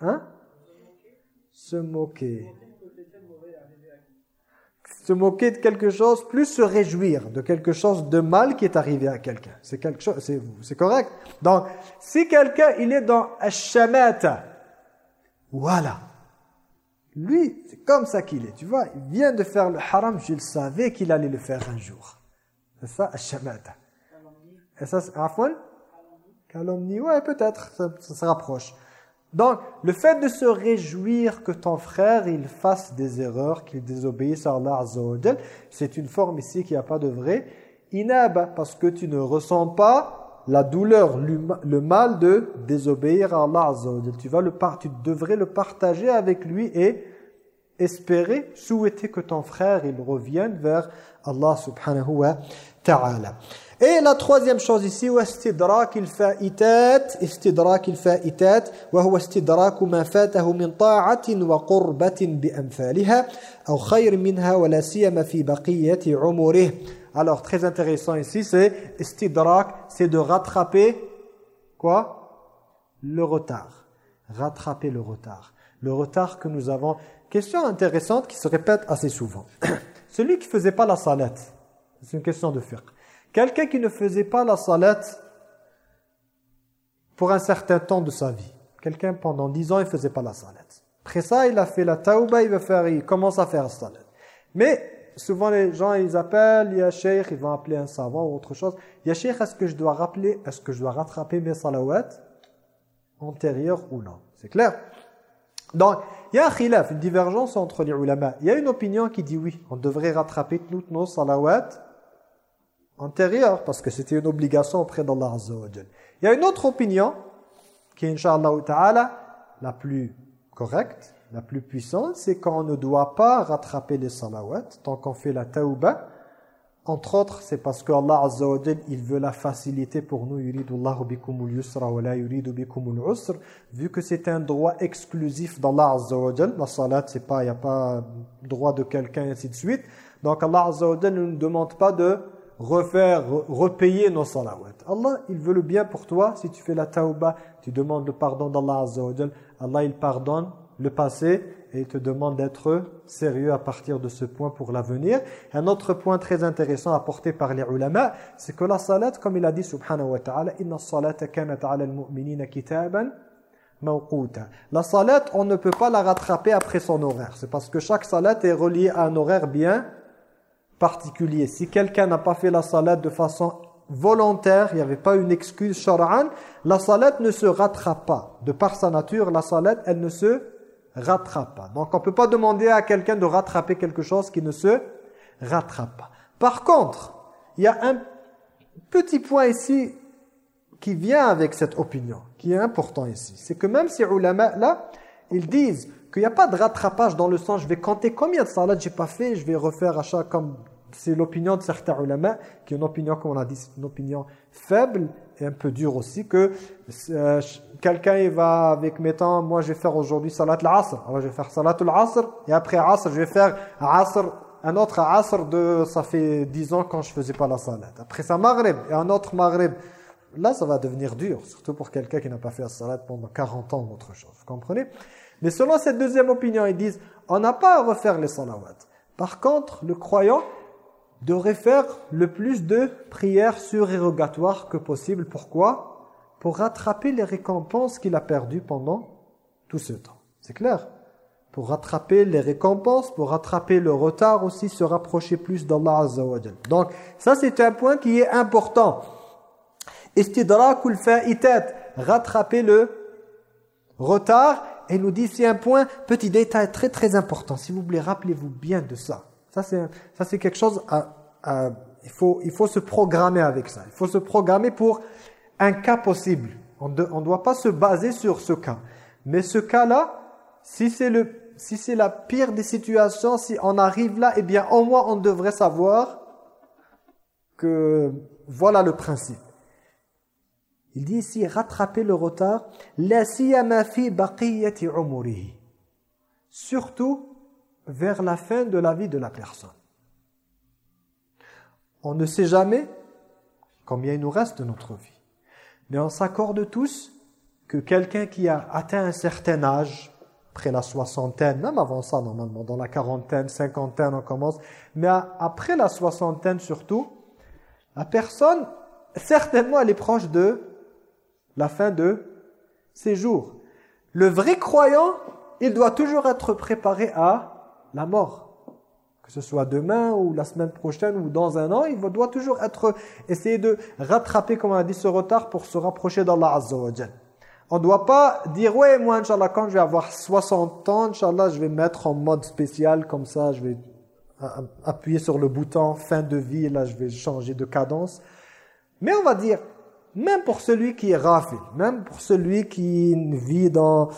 [SPEAKER 1] Hein Se moquer se moquer de quelque chose, plus se réjouir de quelque chose de mal qui est arrivé à quelqu'un. C'est quelque chose, c'est c'est correct. Donc, si quelqu'un, il est dans al-shamata », voilà. Lui, c'est comme ça qu'il est, tu vois. Il vient de faire le haram, je le savais qu'il allait le faire un jour. C'est ça, Ashamata. Et ça, Afwan Calomnie, ouais, peut-être, ça se rapproche. Donc, le fait de se réjouir que ton frère, il fasse des erreurs, qu'il désobéisse à Allah c'est une forme ici qui n'a pas de vrai inaba, parce que tu ne ressens pas la douleur, le mal de désobéir à Allah Tu, vas le tu devrais le partager avec lui et espérer, souhaiter que ton frère, il revienne vers Allah subhanahu wa ta'ala. Et la troisième chose ici, Alors très intéressant ici, c'est c'est de rattraper quoi Le retard. Rattraper le retard. Le retard que nous avons. Question intéressante qui se répète assez souvent. Celui qui ne faisait pas la salette, c'est une question de fiqh. Quelqu'un qui ne faisait pas la salat pour un certain temps de sa vie. Quelqu'un pendant dix ans, il ne faisait pas la salat. Après ça, il a fait la taouba, il, veut faire, il commence à faire la salat. Mais souvent les gens, ils appellent, il y a ils vont appeler un savant ou autre chose. Il y a est-ce que je dois rappeler, est-ce que je dois rattraper mes salawat antérieurs ou non C'est clair donc, il y a un khilaf, une divergence entre les ulama. Il y a une opinion qui dit oui, on devrait rattraper toutes nos salawat parce que c'était une obligation auprès d'Allah Azza Il y a une autre opinion, qui est, Inch'Allah Ta'ala, la plus correcte, la plus puissante, c'est qu'on ne doit pas rattraper les salawats tant qu'on fait la tauba. Entre autres, c'est parce que Allah Azza wa il veut la facilité pour nous. Yuridullahu bikumul yusra wa la yuridu bikumul usr. Vu que c'est un droit exclusif d'Allah Azza wa la salat, c'est pas, il n'y a pas droit de quelqu'un, ainsi de suite. Donc Allah Azza wa ne nous demande pas de refaire, repayer nos salawats. Allah, il veut le bien pour toi. Si tu fais la tauba, tu demandes le pardon d'Allah Azza Allah, il pardonne le passé et il te demande d'être sérieux à partir de ce point pour l'avenir. Un autre point très intéressant apporté par les ulama, c'est que la salat, comme il a dit subhanahu wa ta'ala, « Inna salata kanat ala al-mu'minina kitaban » La salat, on ne peut pas la rattraper après son horaire. C'est parce que chaque salat est relié à un horaire bien particulier. Si quelqu'un n'a pas fait la salat de façon volontaire, il n'y avait pas une excuse shar'an, la salat ne se rattrape pas. De par sa nature, la salat, elle ne se rattrape pas. Donc on ne peut pas demander à quelqu'un de rattraper quelque chose qui ne se rattrape pas. Par contre, il y a un petit point ici qui vient avec cette opinion, qui est important ici. C'est que même ces ulama, là, ils disent qu'il n'y a pas de rattrapage dans le sens, je vais compter combien de salades j'ai pas fait, je vais refaire à chaque, comme c'est l'opinion de certains ulama, qui est une opinion, comme on a dit, une opinion faible et un peu dure aussi, que euh, quelqu'un va avec mes temps, moi je vais faire aujourd'hui salat al alors je vais faire salat al et après asr, je vais faire asr, un autre asr de, ça fait 10 ans quand je faisais pas la salat. Après ça, maghrib, et un autre maghrib. Là, ça va devenir dur, surtout pour quelqu'un qui n'a pas fait la salat pendant 40 ans ou autre chose, vous comprenez Mais selon cette deuxième opinion, ils disent, on n'a pas à refaire les salawats. Par contre, le croyant, de faire le plus de prières surérogatoires que possible. Pourquoi Pour rattraper les récompenses qu'il a perdues pendant tout ce temps. C'est clair Pour rattraper les récompenses, pour rattraper le retard aussi, se rapprocher plus d'Allah Azza Donc ça c'est un point qui est important. Istidrakul fa'itat, rattraper le retard. Et nous dit c'est un point, petit détail très très important. Si vous voulez, rappelez-vous bien de ça. Ça, c'est quelque chose à, il, faut, il faut se programmer avec ça. Il faut se programmer pour un cas possible. On ne doit pas se baser sur ce cas. Mais ce cas-là, si c'est le si c'est la pire des situations, si on arrive là, eh bien au moins on devrait savoir que voilà le principe. Il dit ici rattraper le retard la ma fi baqiyati umurihi. Surtout vers la fin de la vie de la personne. On ne sait jamais combien il nous reste de notre vie. Mais on s'accorde tous que quelqu'un qui a atteint un certain âge, après la soixantaine, même avant ça normalement, dans la quarantaine, cinquantaine on commence, mais après la soixantaine surtout, la personne, certainement elle est proche de la fin de ses jours. Le vrai croyant, il doit toujours être préparé à la mort. Que ce soit demain ou la semaine prochaine ou dans un an, il doit toujours être essayer de rattraper, comme on a dit, ce retard pour se rapprocher d'Allah Azza wa On ne doit pas dire, ouais, moi, Inch'Allah, quand je vais avoir 60 ans, Inch'Allah, je vais mettre en mode spécial, comme ça, je vais appuyer sur le bouton fin de vie, là, je vais changer de cadence. Mais on va dire, même pour celui qui est rafil, même pour celui qui vit dans,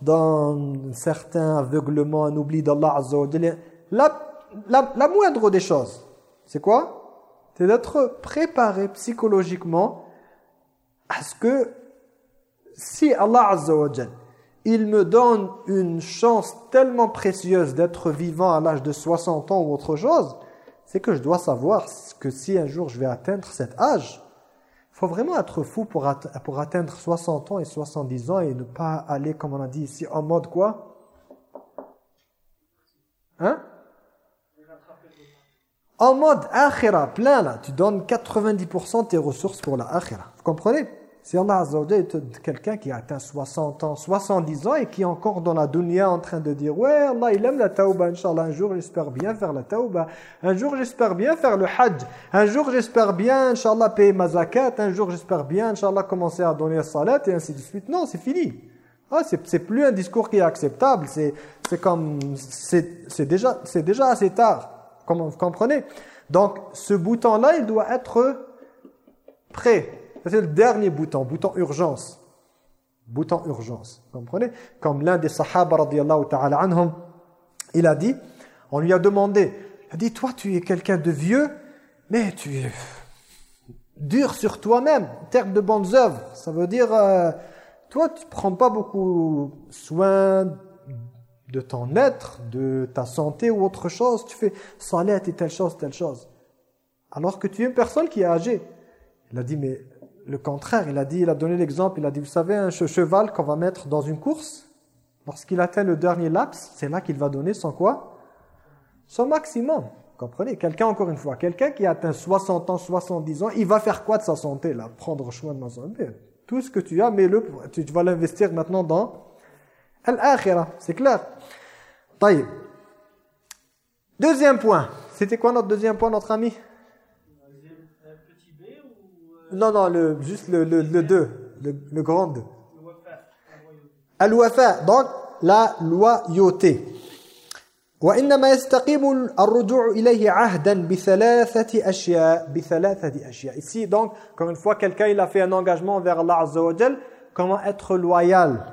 [SPEAKER 1] dans un certain aveuglement, un oubli d'Allah Azza wa la, la, moindre des choses, c'est quoi C'est d'être préparé psychologiquement à ce que si Allah Azza wa il me donne une chance tellement précieuse d'être vivant à l'âge de 60 ans ou autre chose, c'est que je dois savoir que si un jour je vais atteindre cet âge, faut vraiment être fou pour, pour atteindre 60 ans et 70 ans et ne pas aller, comme on a dit ici, en mode quoi Hein En mode akhira, plein là. Tu donnes 90% de tes ressources pour la akhira. Vous comprenez si Allah Azzawajal est quelqu'un qui a atteint 60 ans, 70 ans et qui est encore dans la dunya en train de dire « Ouais, Allah, il aime la tawbah, Inch'Allah, un jour j'espère bien faire la tauba, un jour j'espère bien faire le hajj, un jour j'espère bien, Inch'Allah, payer ma zakat, un jour j'espère bien, Inch'Allah, commencer à donner la salat et ainsi de suite. » Non, c'est fini. Ah, c'est plus un discours qui est acceptable, c'est comme, c'est déjà, c'est déjà assez tard, comme vous comprenez. Donc, ce bouton-là, il doit être prêt c'est le dernier bouton, bouton urgence. Bouton urgence, vous comprenez Comme l'un des sahaba radiyallahu ta'ala anhum, il a dit, on lui a demandé, il a dit, toi tu es quelqu'un de vieux, mais tu es dur sur toi-même, terme de bonnes œuvres. Ça veut dire, euh, toi tu prends pas beaucoup soin de ton être, de ta santé ou autre chose, tu fais salat et telle chose, telle chose. Alors que tu es une personne qui est âgée. Il a dit, mais le contraire. Il a dit, il a donné l'exemple, il a dit, vous savez, un cheval qu'on va mettre dans une course, lorsqu'il atteint le dernier laps, c'est là qu'il va donner son quoi Son maximum. comprenez Quelqu'un, encore une fois, quelqu'un qui atteint 60 ans, 70 ans, il va faire quoi de sa santé là Prendre soin de ma santé. Tout ce que tu as, mets le, tu vas l'investir maintenant dans là, C'est clair Taïb. Deuxième point. C'était quoi notre deuxième point, notre ami non, non, le, juste le, le, 2, le, le grand 2. Al-wafa, donc la loyauté. يستقيم الرجوع إليه عهدا بثلاثة أشياء بثلاثة أشياء ici donc comme une fois quelqu'un il a fait un engagement vers Allah Azza wa comment être loyal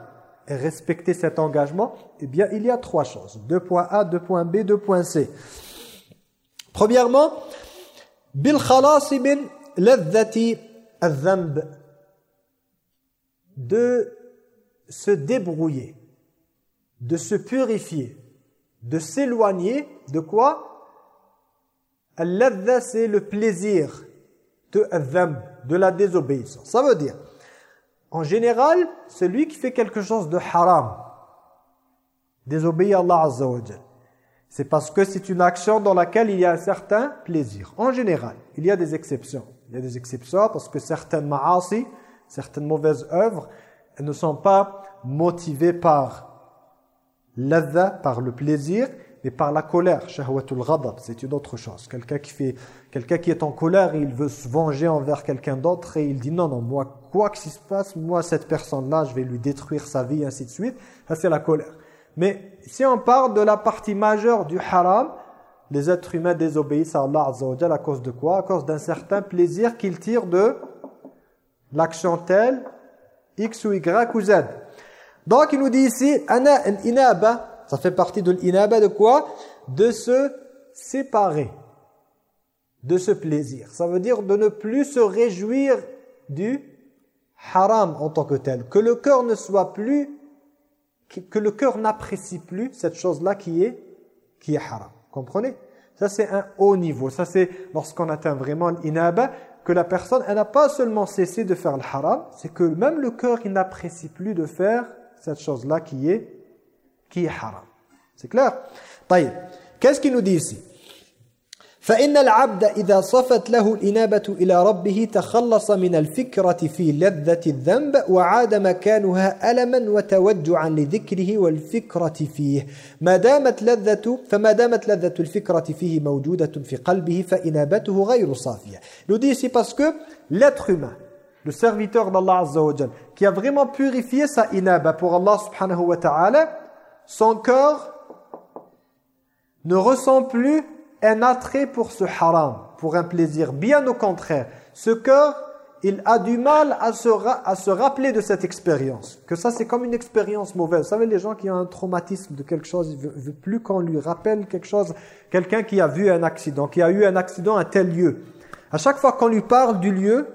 [SPEAKER 1] et respecter cet engagement eh bien il y a trois choses 2.a 2.b 2.c premièrement بالخلاص من لذتي de se débrouiller, de se purifier, de s'éloigner de quoi al c'est le plaisir de al de la désobéissance. Ça veut dire, en général, celui qui fait quelque chose de haram, désobéit à Allah Azza C'est parce que c'est une action dans laquelle il y a un certain plaisir. En général, il y a des exceptions. Il y a des exceptions parce que certaines ma'asi, certaines mauvaises œuvres, elles ne sont pas motivées par l'adha, par le plaisir, mais par la colère. Shahwatul ghadab, c'est une autre chose. Quelqu'un qui, fait, quelqu'un qui est en colère, il veut se venger envers quelqu'un d'autre et il dit non, non, moi, quoi que ce se passe, moi, cette personne-là, je vais lui détruire sa vie, ainsi de suite. Ça, c'est la colère. Mais si on parle de la partie majeure du haram, les êtres humains désobéissent à Allah Azzawajal à cause de quoi À cause d'un certain plaisir qu'ils tirent de l'action telle, X ou Y ou Z. Donc il nous dit ici, ana ça fait partie de l'inaba de quoi De se séparer de ce plaisir. Ça veut dire de ne plus se réjouir du haram en tant que tel. Que le cœur ne soit plus, que le cœur n'apprécie plus cette chose-là qui est, qui est haram. Comprenez Ça, c'est un haut niveau. Ça, c'est lorsqu'on atteint vraiment l'inaba, que la personne, elle n'a pas seulement cessé de faire le haram, c'est que même le cœur, il n'apprécie plus de faire cette chose-là qui est, qui est haram. C'est clair Qu'est-ce qu'il nous dit ici فإن العبد إذا صفت له الإنابة إلى ربه تخلص من الفكرة في لذة الذنب وعاد مكانها ألما وتوجعا لذكره والفكرة فيه ما دامت لذة فما دامت لذة الفكرة فيه موجودة في قلبه فإنابته غير صافية نودي سي باسكو لاتر humain le serviteur d'Allah Azza wa Jal qui a vraiment purifié sa inaba pour Allah subhanahu wa ta'ala son cœur ne ressent plus un attrait pour ce haram, pour un plaisir. Bien au contraire, ce cœur, il a du mal à se, rappeler de cette expérience. Que ça, c'est comme une expérience mauvaise. Vous savez, les gens qui ont un traumatisme de quelque chose, ils ne veulent plus qu'on lui rappelle quelque chose. Quelqu'un qui a vu un accident, qui a eu un accident à tel lieu. À chaque fois qu'on lui parle du lieu,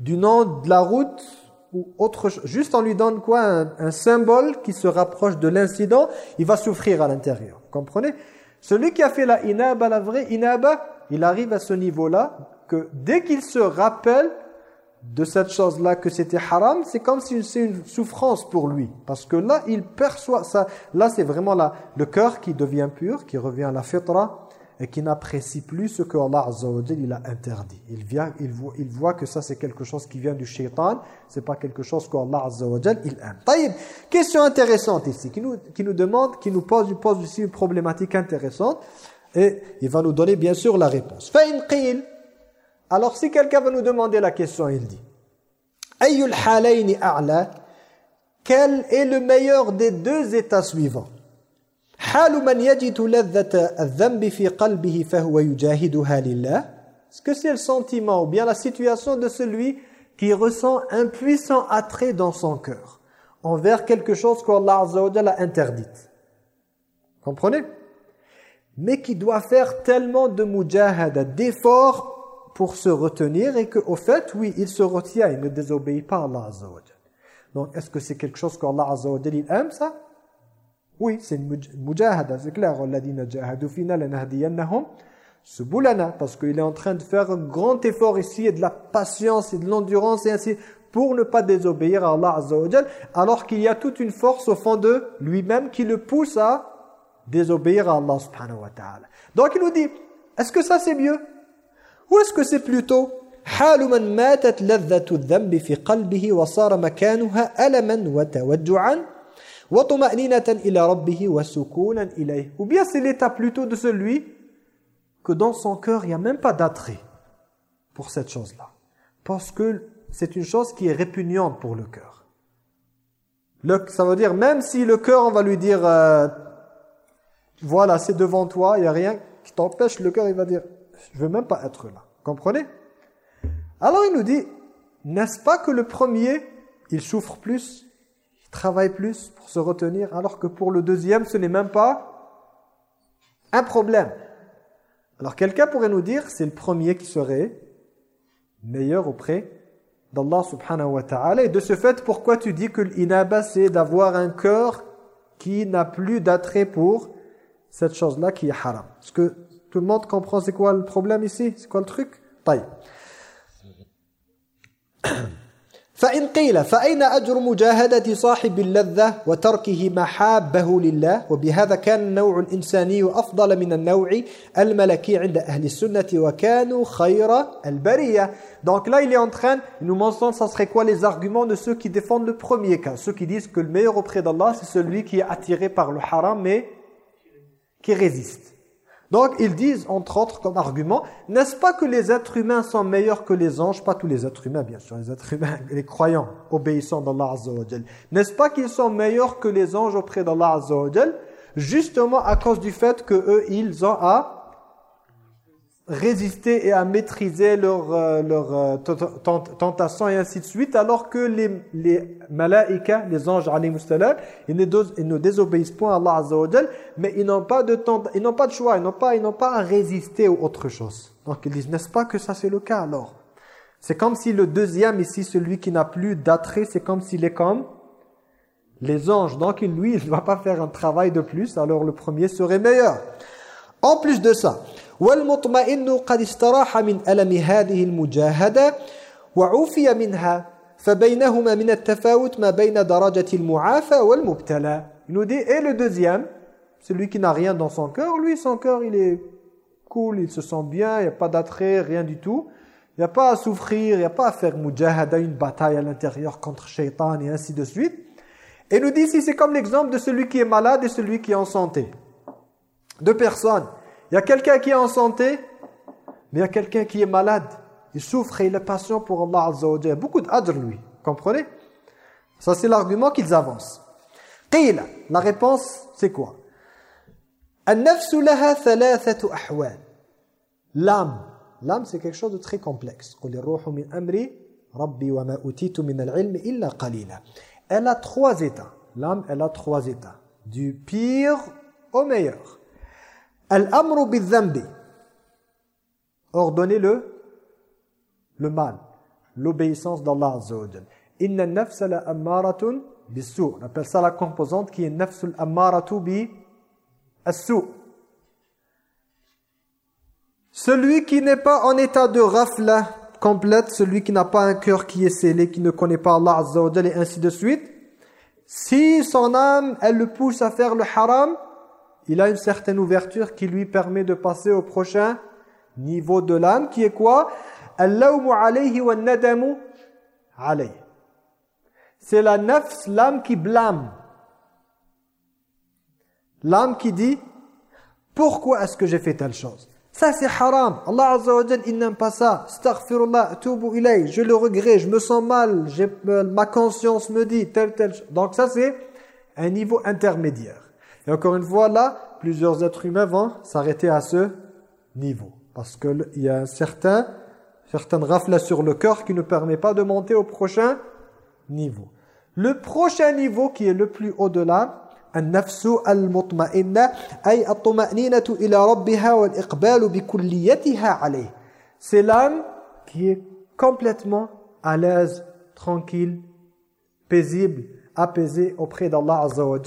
[SPEAKER 1] du nom de la route, ou autre chose, juste on lui donne quoi un, un symbole qui se rapproche de l'incident, il va souffrir à l'intérieur. comprenez celui qui a fait la inaba, la vraie inaba, il arrive à ce niveau-là que dès qu'il se rappelle de cette chose-là que c'était haram, c'est comme si c'est une souffrance pour lui. Parce que là, il perçoit ça. Là, c'est vraiment là le cœur qui devient pur, qui revient à la fitra, et qui n'apprécie plus ce que Allah il a interdit. Il, vient, il, voit, il voit que ça c'est quelque chose qui vient du shaitan, c'est pas quelque chose qu'Allah Azza il aime. Taïb, question intéressante ici, qui nous, qui nous demande, qui nous pose, pose ici une problématique intéressante et il va nous donner bien sûr la réponse. Alors si quelqu'un va nous demander la question, il dit Quel est le meilleur des deux états suivants est-ce que c'est le sentiment ou bien la situation de celui qui ressent un puissant attrait dans son cœur envers quelque chose qu'Allah Azza a interdite Comprenez Mais qui doit faire tellement de mujahada, d'efforts pour se retenir et qu'au fait, oui, il se retient, il ne désobéit pas à Allah Donc, est-ce que c'est quelque chose qu'Allah Azza aime ça oui, c'est une mujahada, c'est clair. Parce qu'il est en train de faire un grand effort ici et de la patience et de l'endurance et ainsi pour ne pas désobéir à Allah Azza alors qu'il y a toute une force au fond de lui-même qui le pousse à désobéir à Allah subhanahu wa ta'ala. Donc il nous dit, est-ce que ça c'est mieux Ou est-ce que c'est plutôt حال من ماتت لذة الذنب في قلبه وصار مكانها ألما وتوجعا ou bien c'est l'état plutôt de celui que dans son cœur, il n'y a même pas d'attrait pour cette chose-là. Parce que c'est une chose qui est répugnante pour le cœur. ça veut dire, même si le cœur, on va lui dire, euh, voilà, c'est devant toi, il n'y a rien qui t'empêche, le cœur, il va dire, je ne veux même pas être là. Comprenez Alors il nous dit, n'est-ce pas que le premier, il souffre plus travaille plus pour se retenir, alors que pour le deuxième, ce n'est même pas un problème. Alors quelqu'un pourrait nous dire, c'est le premier qui serait meilleur auprès d'Allah subhanahu wa ta'ala. Et de ce fait, pourquoi tu dis que l'inaba, c'est d'avoir un cœur qui n'a plus d'attrait pour cette chose-là qui est haram Est-ce que tout le monde comprend c'est quoi le problème ici C'est quoi le truc فإن قيل فأين أجر مجاهدة صاحب اللذة وتركه محابه لله وبهذا كان النوع الإنساني أفضل من النوع الملكي عند أهل السنة وكانوا خير البرية Donc là il est en train, il nous mentionne ça serait quoi les arguments de ceux qui défendent le premier cas Ceux qui disent que le meilleur auprès d'Allah c'est celui qui est attiré par le haram mais qui résiste Donc ils disent, entre autres, comme argument, n'est-ce pas que les êtres humains sont meilleurs que les anges Pas tous les êtres humains, bien sûr, les êtres humains, les croyants, obéissants d'Allah Azza N'est-ce pas qu'ils sont meilleurs que les anges auprès d'Allah Azza Justement à cause du fait que eux ils ont à résister et à maîtriser leur, euh, leur euh, tentation et ainsi de suite, alors que les, les les anges, ils ne, ils ne désobéissent point à Allah Azza mais ils n'ont pas, de temps, ils pas de choix, ils n'ont pas, ils pas à résister ou autre chose. Donc ils disent, n'est-ce pas que ça c'est le cas alors C'est comme si le deuxième ici, celui qui n'a plus d'attrait, c'est comme s'il est comme les anges. Donc lui, il ne va pas faire un travail de plus, alors le premier serait meilleur. En plus de ça, « il nous dit, et le deuxième, celui qui n'a rien dans son cœur, lui, son cœur, il est cool, il se sent bien, il n'y a pas d'attrait, rien du tout. Il n'y a pas à souffrir, il n'y a pas à faire mujahada, une bataille à l'intérieur contre shaitan et ainsi de suite. Et nous dit si c'est comme l'exemple de celui qui est malade et celui qui est en santé. Deux personnes. Il y a quelqu'un qui est en santé, mais il y a quelqu'un qui est malade. Il souffre et il est patient pour Allah Azza wa Jalla. Beaucoup d'adr lui, comprenez Ça c'est l'argument qu'ils avancent. Qila, la réponse c'est quoi L'âme, l'âme c'est quelque chose de très complexe. Elle a trois états. L'âme, elle a trois états. Du pire au meilleur al Ordonnez le, le mal. L'obéissance d'Allah Azza Inna la ammaratun On appelle ça la composante qui est Celui qui n'est pas en état de rafla complète, celui qui n'a pas un cœur qui est scellé, qui ne connaît pas Allah Azza et ainsi de suite, si son âme, elle le pousse à faire le haram, il a une certaine ouverture qui lui permet de passer au prochain niveau de l'âme, qui est quoi C'est la nafs, l'âme qui blâme. L'âme qui dit « Pourquoi est-ce que j'ai fait telle chose ?» Ça c'est haram. Allah Azza wa Jal, il n'aime pas ça. Je le regrette, je me sens mal, euh, ma conscience me dit telle, telle chose. Donc ça c'est un niveau intermédiaire. Et encore une fois, là, plusieurs êtres humains vont s'arrêter à ce niveau. Parce qu'il y a un certain, certaines rafles sur le cœur qui ne permet pas de monter au prochain niveau. Le prochain niveau qui est le plus haut de nafsu ربها بكليتها عليه c'est l'âme qui est complètement à l'aise, tranquille, paisible, apaisée auprès d'Allah Azza wa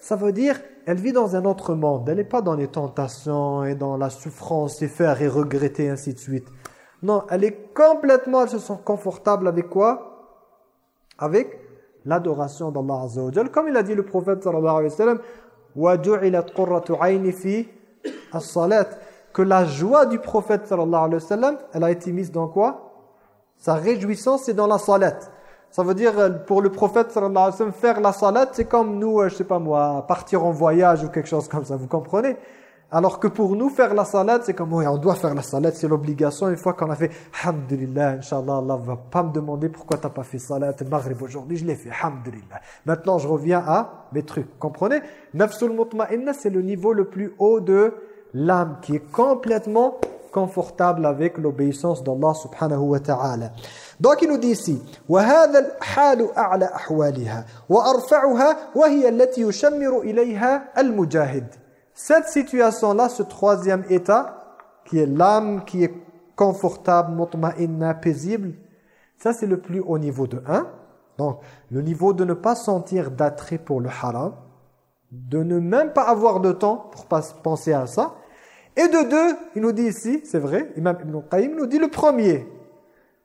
[SPEAKER 1] Ça veut dire elle vit dans un autre monde. Elle n'est pas dans les tentations et dans la souffrance et faire et regretter, ainsi de suite. Non, elle est complètement, elle se sent confortable avec quoi Avec l'adoration d'Allah Azza Comme il a dit le prophète sallallahu alayhi wa sallam, Que la joie du prophète sallallahu alayhi wa sallam, elle a été mise dans quoi Sa réjouissance, est dans la salat. Ça veut dire, euh, pour le prophète, sallallahu alayhi wa sallam, faire la salade, c'est comme nous, euh, je sais pas moi, partir en voyage ou quelque chose comme ça, vous comprenez alors que pour nous, faire la salade, c'est comme, oui, on doit faire la salade, c'est l'obligation. Une fois qu'on a fait, Alhamdulillah, inshallah, Allah va pas me demander pourquoi tu n'as pas fait salat, Maghrib aujourd'hui, je l'ai fait, Alhamdulillah. Maintenant, je reviens à mes trucs, comprenez Nafsul mutma'inna, c'est le niveau le plus haut de l'âme qui est complètement confortable avec l'obéissance d'Allah subhanahu wa ta'ala. Donc il nous dit ici Cette situation-là, ce troisième état, qui est l'âme qui est confortable, mutma'inna, paisible, ça c'est le plus haut niveau de 1. Donc le niveau de ne pas sentir d'attrait pour le haram, de ne même pas avoir de temps pour penser à ça, et de deux, il nous dit ici, c'est vrai, Imam Ibn nous dit le premier.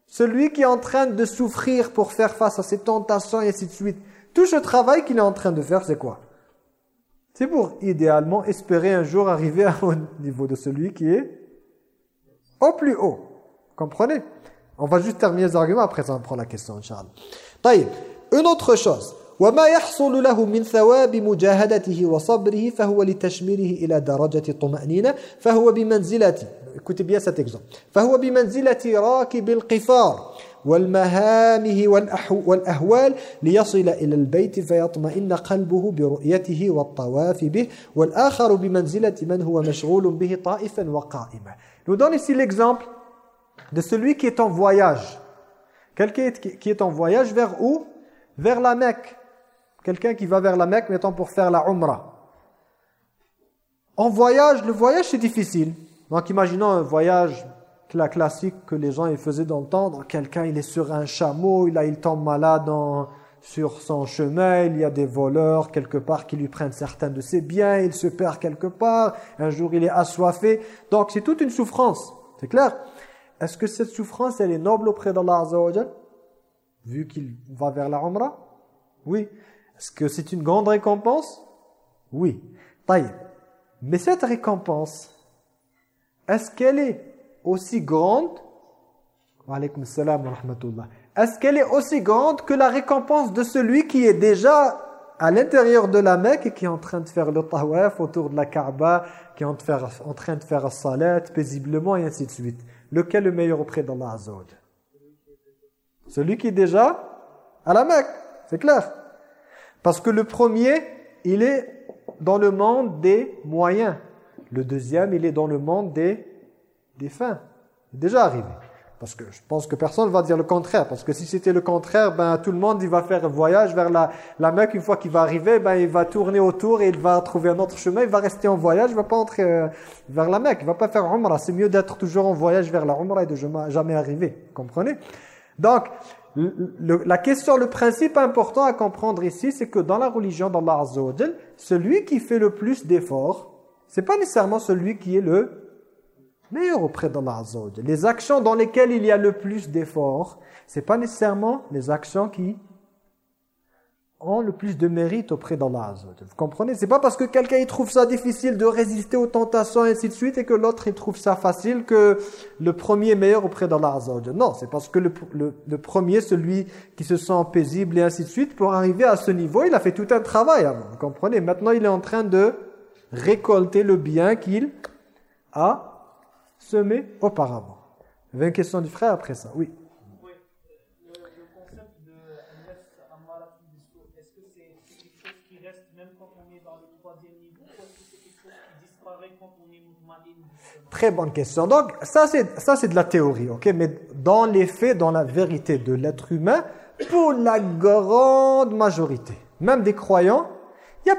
[SPEAKER 1] Celui qui est en train de souffrir pour faire face à ses tentations et ainsi de suite. Tout ce travail qu'il est en train de faire, c'est quoi C'est pour idéalement espérer un jour arriver au niveau de celui qui est au plus haut. Comprenez On va juste terminer les arguments, après ça on prend la question, Charles. Taïb, une autre chose. وما يحصل له من ثواب مجاهدته وصبره فهو لتشميره إلى درجة طمأنينة فهو بمنزلة كتب فهو بمنزلة راكب القفار والمهامه والأهوال ليصل إلى البيت فيطمئن قلبه برؤيته والطواف به والآخر بمنزلة من هو مشغول به طائفا وقائما Nous donne ici de celui qui est en voyage. Quelqu'un qui est en voyage vers où Vers la Mecque. Quelqu'un qui va vers la Mecque, mettons, pour faire la Umrah. En voyage, le voyage, c'est difficile. Donc, imaginons un voyage la classique que les gens ils faisaient d'entendre, Quelqu'un, il est sur un chameau, il, il tombe malade sur son chemin, il y a des voleurs quelque part qui lui prennent certains de ses biens, il se perd quelque part, un jour il est assoiffé. Donc, c'est toute une souffrance, c'est clair Est-ce que cette souffrance, elle est noble auprès d'Allah Azza vu qu'il va vers la Umrah Oui. Est-ce que c'est une grande récompense Oui. Taïd. Mais cette récompense, est-ce qu'elle est aussi grande Est-ce qu'elle est aussi grande que la récompense de celui qui est déjà à l'intérieur de la Mecque et qui est en train de faire le tawaf autour de la Kaaba, qui est en, train de faire la salat paisiblement et ainsi de suite Lequel est le meilleur auprès d'Allah Azza Celui qui est déjà à la Mecque, c'est clair parce que le premier, il est dans le monde des moyens. Le deuxième, il est dans le monde des, des fins. Déjà arrivé. Parce que je pense que personne ne va dire le contraire. Parce que si c'était le contraire, ben, tout le monde il va faire un voyage vers la, la Mecque. Une fois qu'il va arriver, ben, il va tourner autour et il va trouver un autre chemin. Il va rester en voyage, il ne va pas entrer euh, vers la Mecque. Il ne va pas faire Umrah. C'est mieux d'être toujours en voyage vers la Umrah et de jamais arriver. Vous comprenez Donc, la question, le principe important à comprendre ici, c'est que dans la religion d'Allah celui qui fait le plus d'efforts, c'est pas nécessairement celui qui est le meilleur auprès d'Allah Les actions dans lesquelles il y a le plus d'efforts, c'est pas nécessairement les actions qui ont le plus de mérite auprès d'Allah Vous comprenez C'est pas parce que quelqu'un il trouve ça difficile de résister aux tentations et ainsi de suite et que l'autre il trouve ça facile que le premier est meilleur auprès d'Allah Non, c'est parce que le, premier, celui qui se sent paisible et ainsi de suite, pour arriver à ce niveau, il a fait tout un travail avant. Vous comprenez Maintenant, il est en train de récolter le bien qu'il a semé auparavant. 20 questions du frère après ça. Oui. Très bonne question. Donc, ça, c'est de la théorie, ok Mais dans les faits, dans la vérité de l'être humain, pour la grande majorité, même des croyants, il y a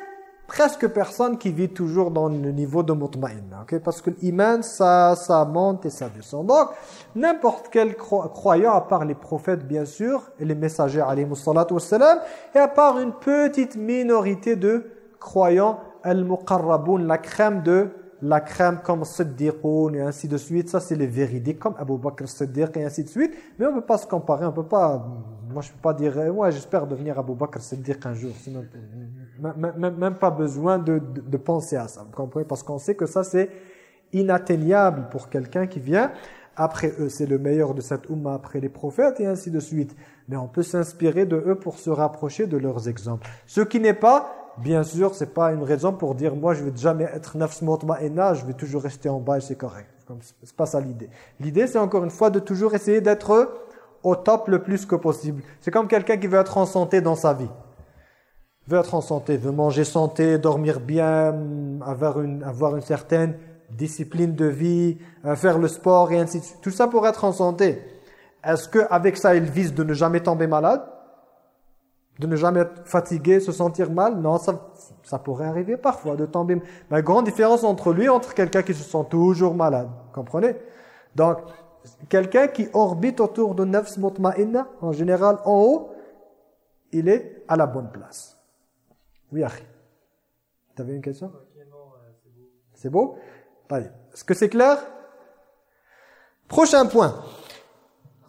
[SPEAKER 1] presque personne qui vit toujours dans le niveau de Moutmaïna, ok Parce que l'iman, ça, ça monte et ça descend. Donc, n'importe quel croyant, à part les prophètes, bien sûr, et les messagers, alayhi wassalam, et à part une petite minorité de croyants, al-muqarraboun, la crème de la crème comme Siddiqoun et ainsi de suite. Ça, c'est les véridiques comme Abou Bakr Siddiq et ainsi de suite. Mais on ne peut pas se comparer, on peut pas... Moi, je peux pas dire, ouais, j'espère devenir Abou Bakr Siddiq un jour. même, pas besoin de, penser à ça, vous comprenez Parce qu'on sait que ça, c'est inatteignable pour quelqu'un qui vient après eux. C'est le meilleur de cette umma après les prophètes et ainsi de suite. Mais on peut s'inspirer de eux pour se rapprocher de leurs exemples. Ce qui n'est pas Bien sûr, ce n'est pas une raison pour dire « moi, je ne vais jamais être nafs éna, je vais toujours rester en bas et c'est correct ». Ce n'est pas ça l'idée. L'idée, c'est encore une fois de toujours essayer d'être au top le plus que possible. C'est comme quelqu'un qui veut être en santé dans sa vie. Veut être en santé, veut manger santé, dormir bien, avoir une, avoir une certaine discipline de vie, euh, faire le sport et ainsi de suite. Tout ça pour être en santé. Est-ce qu'avec ça, il vise de ne jamais tomber malade de ne jamais être fatigué, se sentir mal. Non, ça, pourrait arriver parfois de tomber. La grande différence entre lui entre quelqu'un qui se sent toujours malade. Comprenez Donc, quelqu'un qui orbite autour de Nafs Mutma'inna, en général en haut, il est à la bonne place. Oui, Arri. T'avais une question C'est beau Allez. Est-ce que c'est clair Prochain point.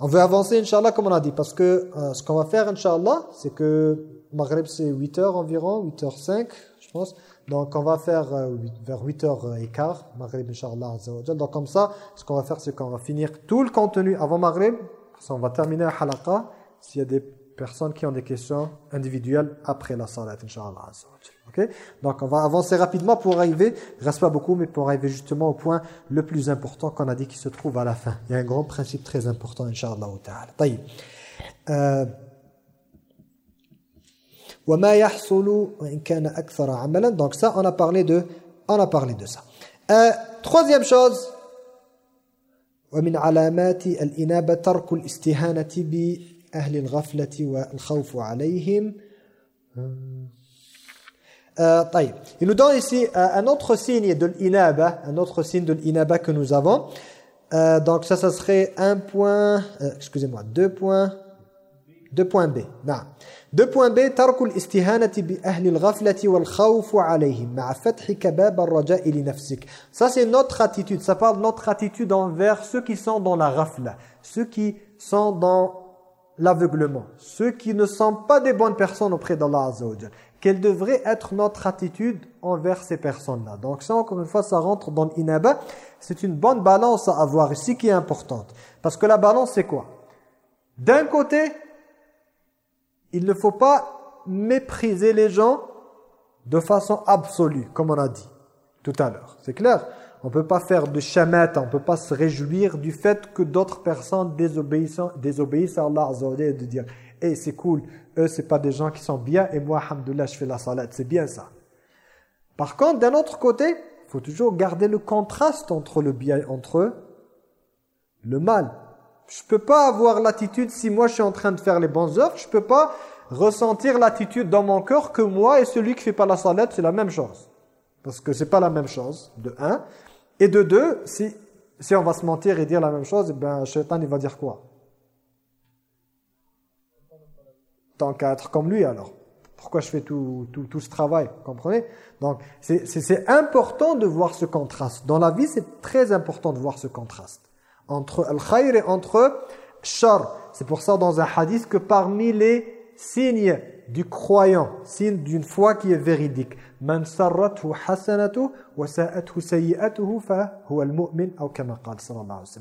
[SPEAKER 1] On veut avancer, Inch'Allah, comme on a dit, parce que euh, ce qu'on va faire, Inch'Allah, c'est que Maghreb, c'est 8 heures environ, 8 h 5 je pense. Donc, on va faire euh, vers 8h15, Maghreb, Inch'Allah, Donc, comme ça, ce qu'on va faire, c'est qu'on va finir tout le contenu avant Maghreb. on va terminer à Halaqa. S'il y a des personnes qui ont des questions individuelles après la salat, Inch'Allah, donc on va avancer rapidement pour arriver, il reste pas beaucoup, mais pour arriver justement au point le plus important qu'on a dit qui se trouve à la fin. Il y a un grand principe très important, Inch'Allah ta'ala. Euh, donc ça, on a parlé de, on a parlé de ça. Euh, troisième chose, euh, il nous donne ici euh, un autre signe de l'inaba, un autre signe de l'inaba que nous avons. Euh, donc ça, ça serait un point, excusez-moi, deux points, deux points B. Non. Deux points B, l'ghaflati wal alayhim ma'a kabab al nafsik. Ça c'est notre attitude, ça parle de notre attitude envers ceux qui sont dans la rafla, ceux qui sont dans l'aveuglement, ceux qui ne sont pas des bonnes personnes auprès d'Allah Azza quelle devrait être notre attitude envers ces personnes-là. Donc ça, encore une fois, ça rentre dans l'inaba. C'est une bonne balance à avoir ici qui est importante. Parce que la balance, c'est quoi D'un côté, il ne faut pas mépriser les gens de façon absolue, comme on a dit tout à l'heure. C'est clair On ne peut pas faire de chamette, on ne peut pas se réjouir du fait que d'autres personnes désobéissent, à Allah de dire « Eh, c'est cool, eux, c'est pas des gens qui sont bien, et moi, alhamdoulilah, je fais la salade, C'est bien ça. Par contre, d'un autre côté, il faut toujours garder le contraste entre le bien, entre eux, le mal. Je peux pas avoir l'attitude, si moi je suis en train de faire les bonnes œuvres, je peux pas ressentir l'attitude dans mon cœur que moi et celui qui fait pas la salade, c'est la même chose. Parce que c'est pas la même chose, de un. Et de deux, si, si on va se mentir et dire la même chose, eh ben, Shaitan, il va dire quoi tant qu'à comme lui alors. Pourquoi je fais tout, tout, tout ce travail Vous comprenez Donc, c'est important de voir ce contraste. Dans la vie, c'est très important de voir ce contraste. Entre al-khayr et entre shar. C'est pour ça, dans un hadith, que parmi les signes du croyant, signe d'une foi qui est véridique, man hasanatu wa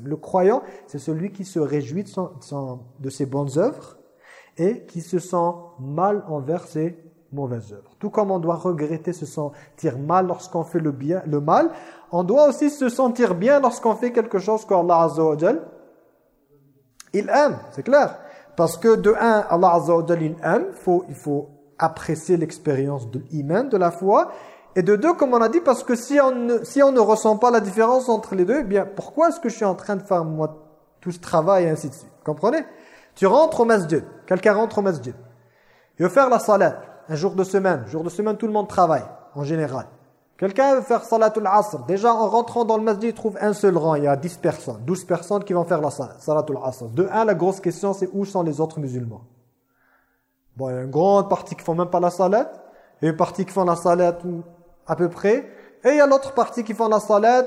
[SPEAKER 1] Le croyant, c'est celui qui se réjouit de ses bonnes œuvres et qui se sent mal envers ses mauvaises œuvres. Tout comme on doit regretter se sentir mal lorsqu'on fait le, bien, le mal, on doit aussi se sentir bien lorsqu'on fait quelque chose qu'Allah Azza il aime, c'est clair. Parce que de un, Allah Azza il aime, il faut apprécier l'expérience de lui-même de la foi, et de deux, comme on a dit, parce que si on ne, ressent pas la différence entre les deux, eh bien pourquoi est-ce que je suis en train de faire moi tout ce travail ainsi de suite Comprenez tu rentres au masjid, quelqu'un rentre au masjid. Il veut faire la salat, un jour de semaine. jour de semaine, tout le monde travaille, en général. Quelqu'un veut faire al asr. Déjà, en rentrant dans le masjid, il trouve un seul rang. Il y a 10 personnes, 12 personnes qui vont faire la al asr. De un, la grosse question, c'est où sont les autres musulmans Bon, il y a une grande partie qui ne font même pas la salat. Et une partie qui font la salat mm, à peu près. Et il y a l'autre partie qui font la salat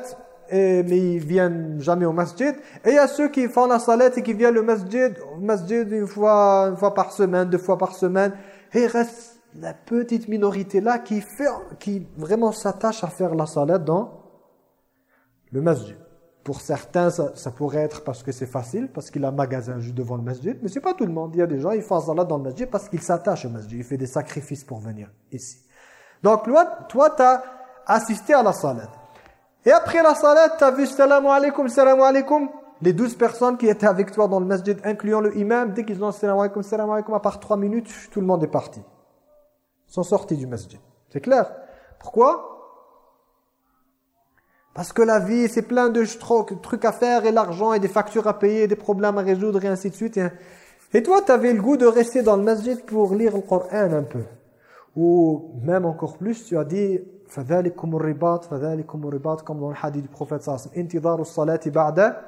[SPEAKER 1] mais ils viennent jamais au masjid. Et il y a ceux qui font la salat et qui viennent au masjid, au masjid une fois, une fois par semaine, deux fois par semaine. Et il reste la petite minorité là qui, fait, qui vraiment s'attache à faire la salat dans le masjid. Pour certains, ça, pourrait être parce que c'est facile, parce qu'il a un magasin juste devant le masjid, mais c'est pas tout le monde. Il y a des gens, ils font la salat dans le masjid parce qu'ils s'attachent au masjid. Ils font des sacrifices pour venir ici. Donc, toi, tu as assisté à la salat. Et après la salat, tu as vu salam alaikum, salam alaikum. Les douze personnes qui étaient avec toi dans le masjid, incluant le imam, dès qu'ils ont salam alaikum, salam alaikum, à part trois minutes, tout le monde est parti. Ils sont sortis du masjid. C'est clair Pourquoi parce que la vie, c'est plein de trucs à faire et l'argent et des factures à payer, et des problèmes à résoudre et ainsi de suite. Et toi, tu avais le goût de rester dans le masjid pour lire le Coran un peu. Ou même encore plus, tu as dit, فَذَلِكُمُ الرِّبَاطِ فَذَلِكُمُ الرِّبَاطِ Comme dans le hadith du prophète sallallahu alayhi wa salat ba'da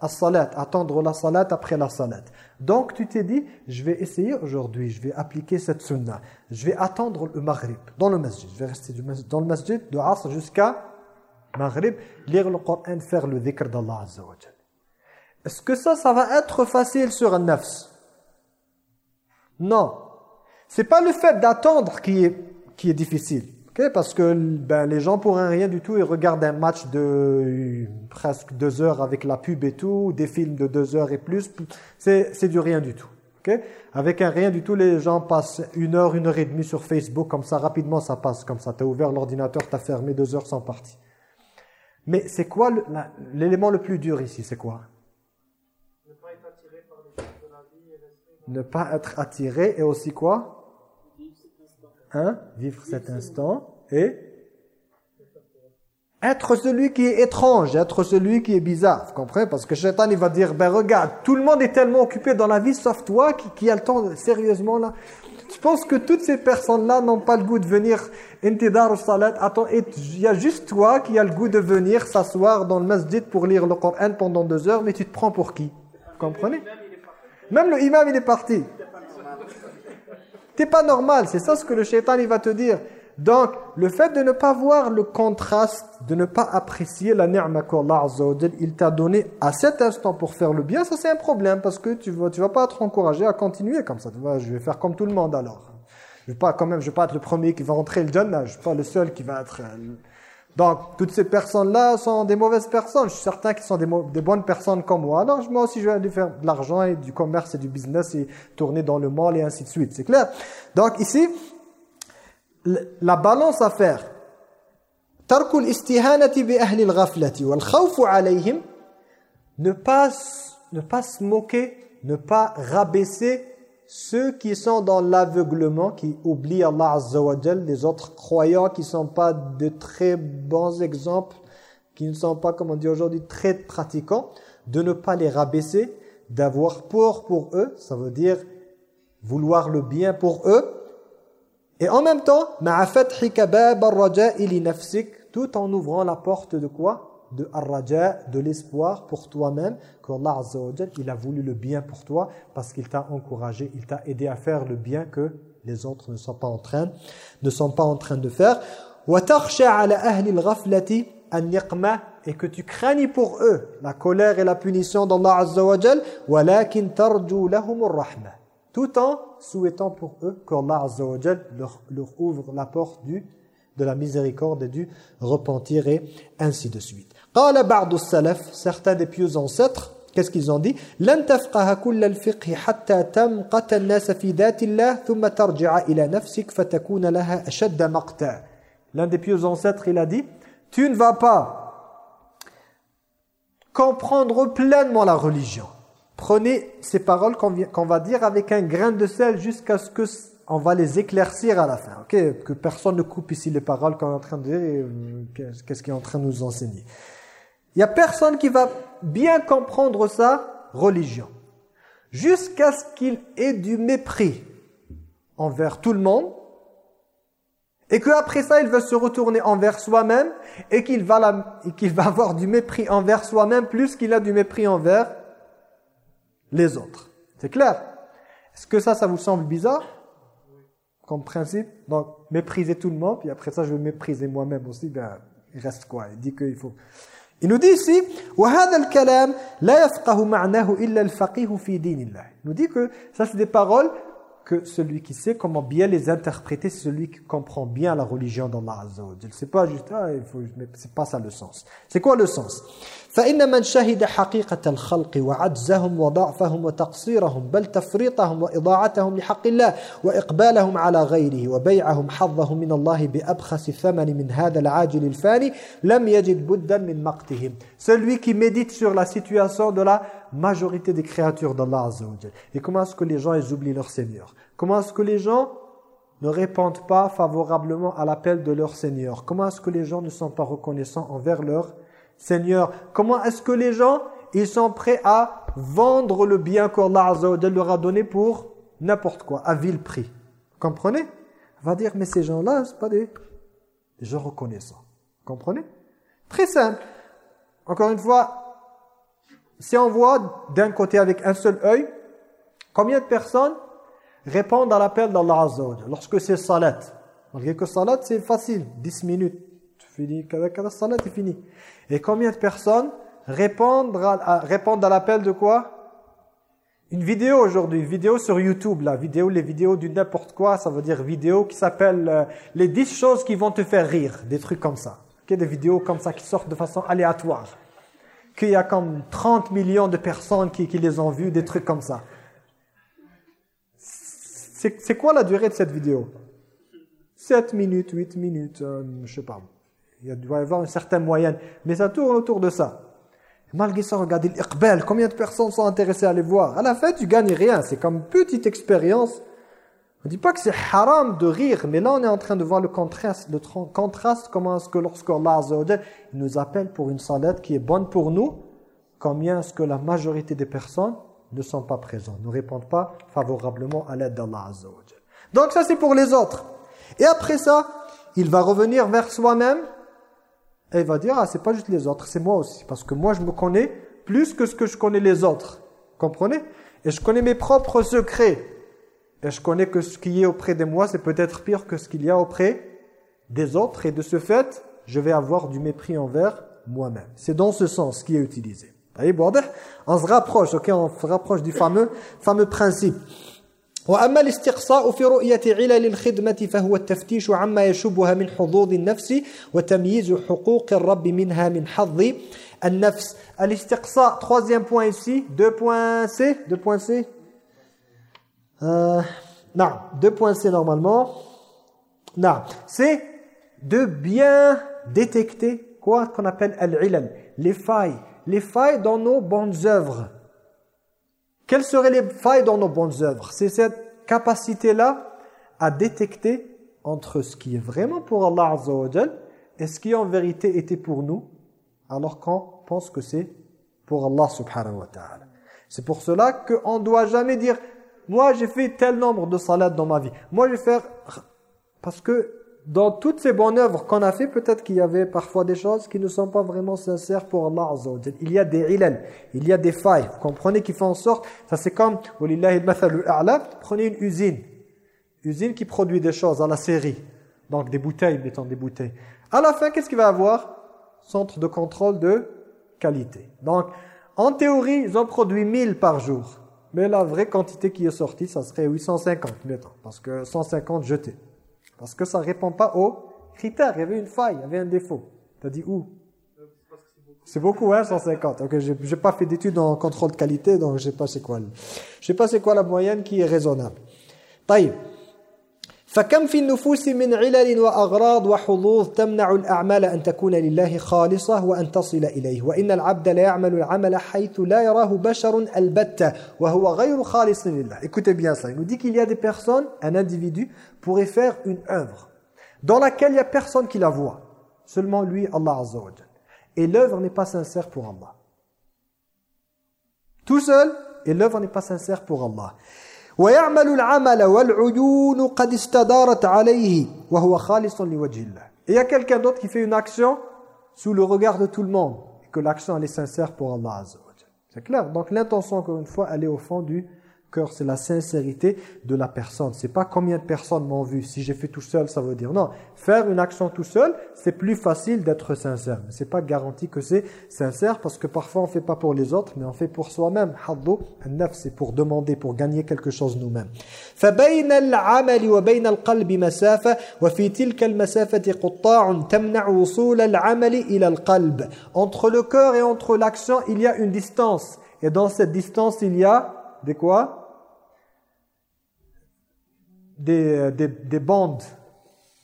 [SPEAKER 1] as-salat. Attendre la salat après la salat. Donc tu t'es dit, je vais essayer aujourd'hui, je vais appliquer cette sunnah. Je vais attendre le maghrib dans le masjid. Je vais rester dans le masjid de Asr jusqu'à maghrib. Lire le Coran, faire le dhikr d'Allah Azza wa Est-ce que ça, ça va être facile sur un nafs Non. C'est pas le fait d'attendre qui est, qui est difficile. Okay, parce que ben, les gens pour un rien du tout, ils regardent un match de presque deux heures avec la pub et tout, des films de deux heures et plus, c'est du rien du tout. Okay? Avec un rien du tout, les gens passent une heure, une heure et demie sur Facebook, comme ça rapidement ça passe, comme ça. t'as ouvert l'ordinateur, t'as fermé deux heures sans partie. Mais c'est quoi l'élément le, plus dur ici C'est quoi Ne pas être attiré par les choses de la vie Ne pas être attiré et aussi quoi Hein? Vivre cet instant et être celui qui est étrange, être celui qui est bizarre, vous comprenez Parce que Shaitan, il va dire, ben regarde, tout le monde est tellement occupé dans la vie, sauf toi, qui, a le temps, sérieusement, là. Tu penses que toutes ces personnes-là n'ont pas le goût de venir, salat, attends, il y a juste toi qui a le goût de venir s'asseoir dans le masjid pour lire le Coran pendant deux heures, mais tu te prends pour qui Vous comprenez Même le imam, il est parti. T'es pas normal, c'est ça ce que le shaitan il va te dire. Donc, le fait de ne pas voir le contraste, de ne pas apprécier la ni'ma qu'Allah Azza il t'a donné à cet instant pour faire le bien, ça c'est un problème parce que tu vas, tu vas pas être encouragé à continuer comme ça. Tu je vais faire comme tout le monde alors. Je ne vais pas quand même, je vais pas être le premier qui va entrer le Jannah, je ne pas le seul qui va être... Euh, donc, toutes ces personnes-là sont des mauvaises personnes. Je suis certain qu'ils sont des, bonnes personnes comme moi. Non, moi aussi, je vais aller faire de l'argent et du commerce et du business et tourner dans le mal et ainsi de suite. C'est clair Donc, ici, la balance à faire. ne pas se moquer, ne pas rabaisser ceux qui sont dans l'aveuglement, qui oublient Allah Azza les autres croyants qui ne sont pas de très bons exemples, qui ne sont pas, comme on dit aujourd'hui, très pratiquants, de ne pas les rabaisser, d'avoir peur pour eux, ça veut dire vouloir le bien pour eux, et en même temps, tout en ouvrant la porte de quoi de de l'espoir pour toi-même, que Allah il a voulu le bien pour toi parce qu'il t'a encouragé, il t'a aidé à faire le bien que les autres ne sont pas en train, ne sont pas en train de faire. et que tu craignes pour eux la colère et la punition d'Allah Azza wa tout en souhaitant pour eux qu'Allah Azza leur, ouvre la porte du de la miséricorde et du repentir et ainsi de suite certains des pieux ancêtres, qu'est-ce qu'ils ont dit L'un des pieux ancêtres, il a dit tu ne vas pas comprendre pleinement la religion. Prenez ces paroles qu'on va dire avec un grain de sel jusqu'à ce qu'on va les éclaircir à la fin. Que personne ne coupe ici les paroles qu'on est en train de dire et euh, qu'est-ce qu'il est en train de nous enseigner. Il n'y a personne qui va bien comprendre sa religion. Jusqu'à ce qu'il ait du mépris envers tout le monde et qu'après ça, il va se retourner envers soi-même et qu'il va, va avoir du mépris envers soi-même plus qu'il a du mépris envers les autres. C'est clair Est-ce que ça, ça vous semble bizarre comme principe Donc, mépriser tout le monde, puis après ça, je vais mépriser moi-même aussi. Ben, il reste quoi Il dit qu'il faut... Il nous dit ici Il nous dit que ça c'est des paroles que celui qui sait comment bien les interpréter, c'est celui qui comprend bien la religion d'Allah Azza wa Jal. C'est pas juste ah, c'est pas ça le sens. C'est quoi le sens فإن من شهد حقيقة الخلق وعجزهم وضعفهم وتقصيرهم بل تفريطهم وإضاعتهم لحق الله وإقبالهم على غيره وبيعهم حظهم من الله بأبخس ثمن من هذا العاجل الفاني لم يجد بدا من مقتهم Celui qui médite sur la situation de la majorité des créatures d'Allah Azza wa Jal Et comment est-ce que les gens ils oublient leur Seigneur Comment est-ce que les gens ne répondent pas favorablement à l'appel de leur Seigneur Comment est-ce que les gens ne sont pas reconnaissants envers leur Seigneur Seigneur, comment est-ce que les gens, ils sont prêts à vendre le bien qu'Allah Azza leur a donné pour n'importe quoi, à vil prix. Comprenez va dire, mais ces gens-là, ce pas des... gens reconnaissants. Comprenez Très simple. Encore une fois, si on voit d'un côté avec un seul œil, combien de personnes répondent à l'appel d'Allah Azza lorsque c'est salat Malgré que salat, c'est facile, 10 minutes, fini, kada fini. Et combien de personnes répondent à, à l'appel de quoi Une vidéo aujourd'hui, vidéo sur YouTube, la vidéo, les vidéos du n'importe quoi, ça veut dire vidéo qui s'appelle euh, les 10 choses qui vont te faire rire, des trucs comme ça. des vidéos comme ça qui sortent de façon aléatoire. Qu'il y a comme 30 millions de personnes qui, qui les ont vues, des trucs comme ça. C'est quoi la durée de cette vidéo 7 minutes, 8 minutes, euh, je sais pas. Il doit y avoir une certaine moyenne. Mais ça tourne autour de ça. Malgré ça, regardez l'iqbal. Combien de personnes sont intéressées à les voir À la fin, tu gagnes rien. C'est comme une petite expérience. On ne dit pas que c'est haram de rire, mais là, on est en train de voir le contraste. Le contraste, comment est-ce que Allah nous appelle pour une salade qui est bonne pour nous, combien est-ce que la majorité des personnes ne sont pas présentes, ne répondent pas favorablement à l'aide d'Allah Donc ça, c'est pour les autres. Et après ça, il va revenir vers soi-même elle va dire, ah, c'est pas juste les autres, c'est moi aussi. Parce que moi, je me connais plus que ce que je connais les autres. Comprenez Et je connais mes propres secrets. Et je connais que ce qui est auprès de moi, c'est peut-être pire que ce qu'il y a auprès des autres. Et de ce fait, je vais avoir du mépris envers moi-même. C'est dans ce sens qui est utilisé. On se rapproche, ok, on se rapproche du fameux, fameux principe. وأما الاستقصاء في رؤية علل الخدمة فهو التفتيش عما يشبها من حظوظ النفس وتمييز حقوق الرب منها من حظ النفس الاستقصاء troisième point ici deux points C deux points C euh, non deux points C normalement non C de bien détecter quoi qu'on appelle al les failles les failles dans nos bonnes œuvres quelles seraient les failles dans nos bonnes œuvres C'est cette capacité-là à détecter entre ce qui est vraiment pour Allah Azza et ce qui en vérité était pour nous, alors qu'on pense que c'est pour Allah subhanahu wa ta'ala. C'est pour cela qu'on ne doit jamais dire « Moi, j'ai fait tel nombre de salades dans ma vie. Moi, je vais faire... » Parce que dans toutes ces bonnes œuvres qu'on a fait, peut-être qu'il y avait parfois des choses qui ne sont pas vraiment sincères pour Allah Il y a des ilal, il y a des failles, vous comprenez, qui font en sorte, ça c'est comme, prenez une usine, usine qui produit des choses à la série, donc des bouteilles, mettons des bouteilles. À la fin, qu'est-ce qu'il va avoir Centre de contrôle de qualité. Donc, en théorie, ils ont produit 1000 par jour, mais la vraie quantité qui est sortie, ça serait 850 mètres, parce que 150 jetés. Parce que ça ne répond pas aux critères. Il y avait une faille, il y avait un défaut. Tu dit où c'est beaucoup, hein, 150. Ok, n'ai pas fait d'études en contrôle de qualité, donc je ne pas sais pas c'est quoi la moyenne qui est raisonnable. Taille فكم في النفوس من علل وأغراض وحظوظ تمنع الأعمال أن تكون لله خالصة وأن تصل إليه وإن العبد لا يعمل العمل حيث لا يراه بشر البتة وهو غير خالص لله Écoutez bien ça il nous dit qu'il y a des personnes, un individu pourrait faire une œuvre dans laquelle il n'y a personne qui la voit, seulement lui, Allah Azza wa Jal Et l'œuvre n'est pas sincère pour Allah. Tout seul, et l'œuvre n'est pas sincère pour Allah. il y a quelqu'un d'autre qui fait une action sous le regard de tout le monde et que l'action elle est sincère pour Allah C'est clair. Donc l'intention encore une fois elle est au fond du cœur, c'est la sincérité de la personne. C'est pas combien de personnes m'ont vu. Si j'ai fait tout seul, ça veut dire non. Faire une action tout seul, c'est plus facile d'être sincère. Mais c'est pas garanti que c'est sincère parce que parfois on fait pas pour les autres, mais on fait pour soi-même. Haddo, neuf, c'est pour demander, pour gagner quelque chose nous-mêmes. Entre le cœur et entre l'action, il y a une distance. Et dans cette distance, il y a des quoi des, euh, des, des bandes,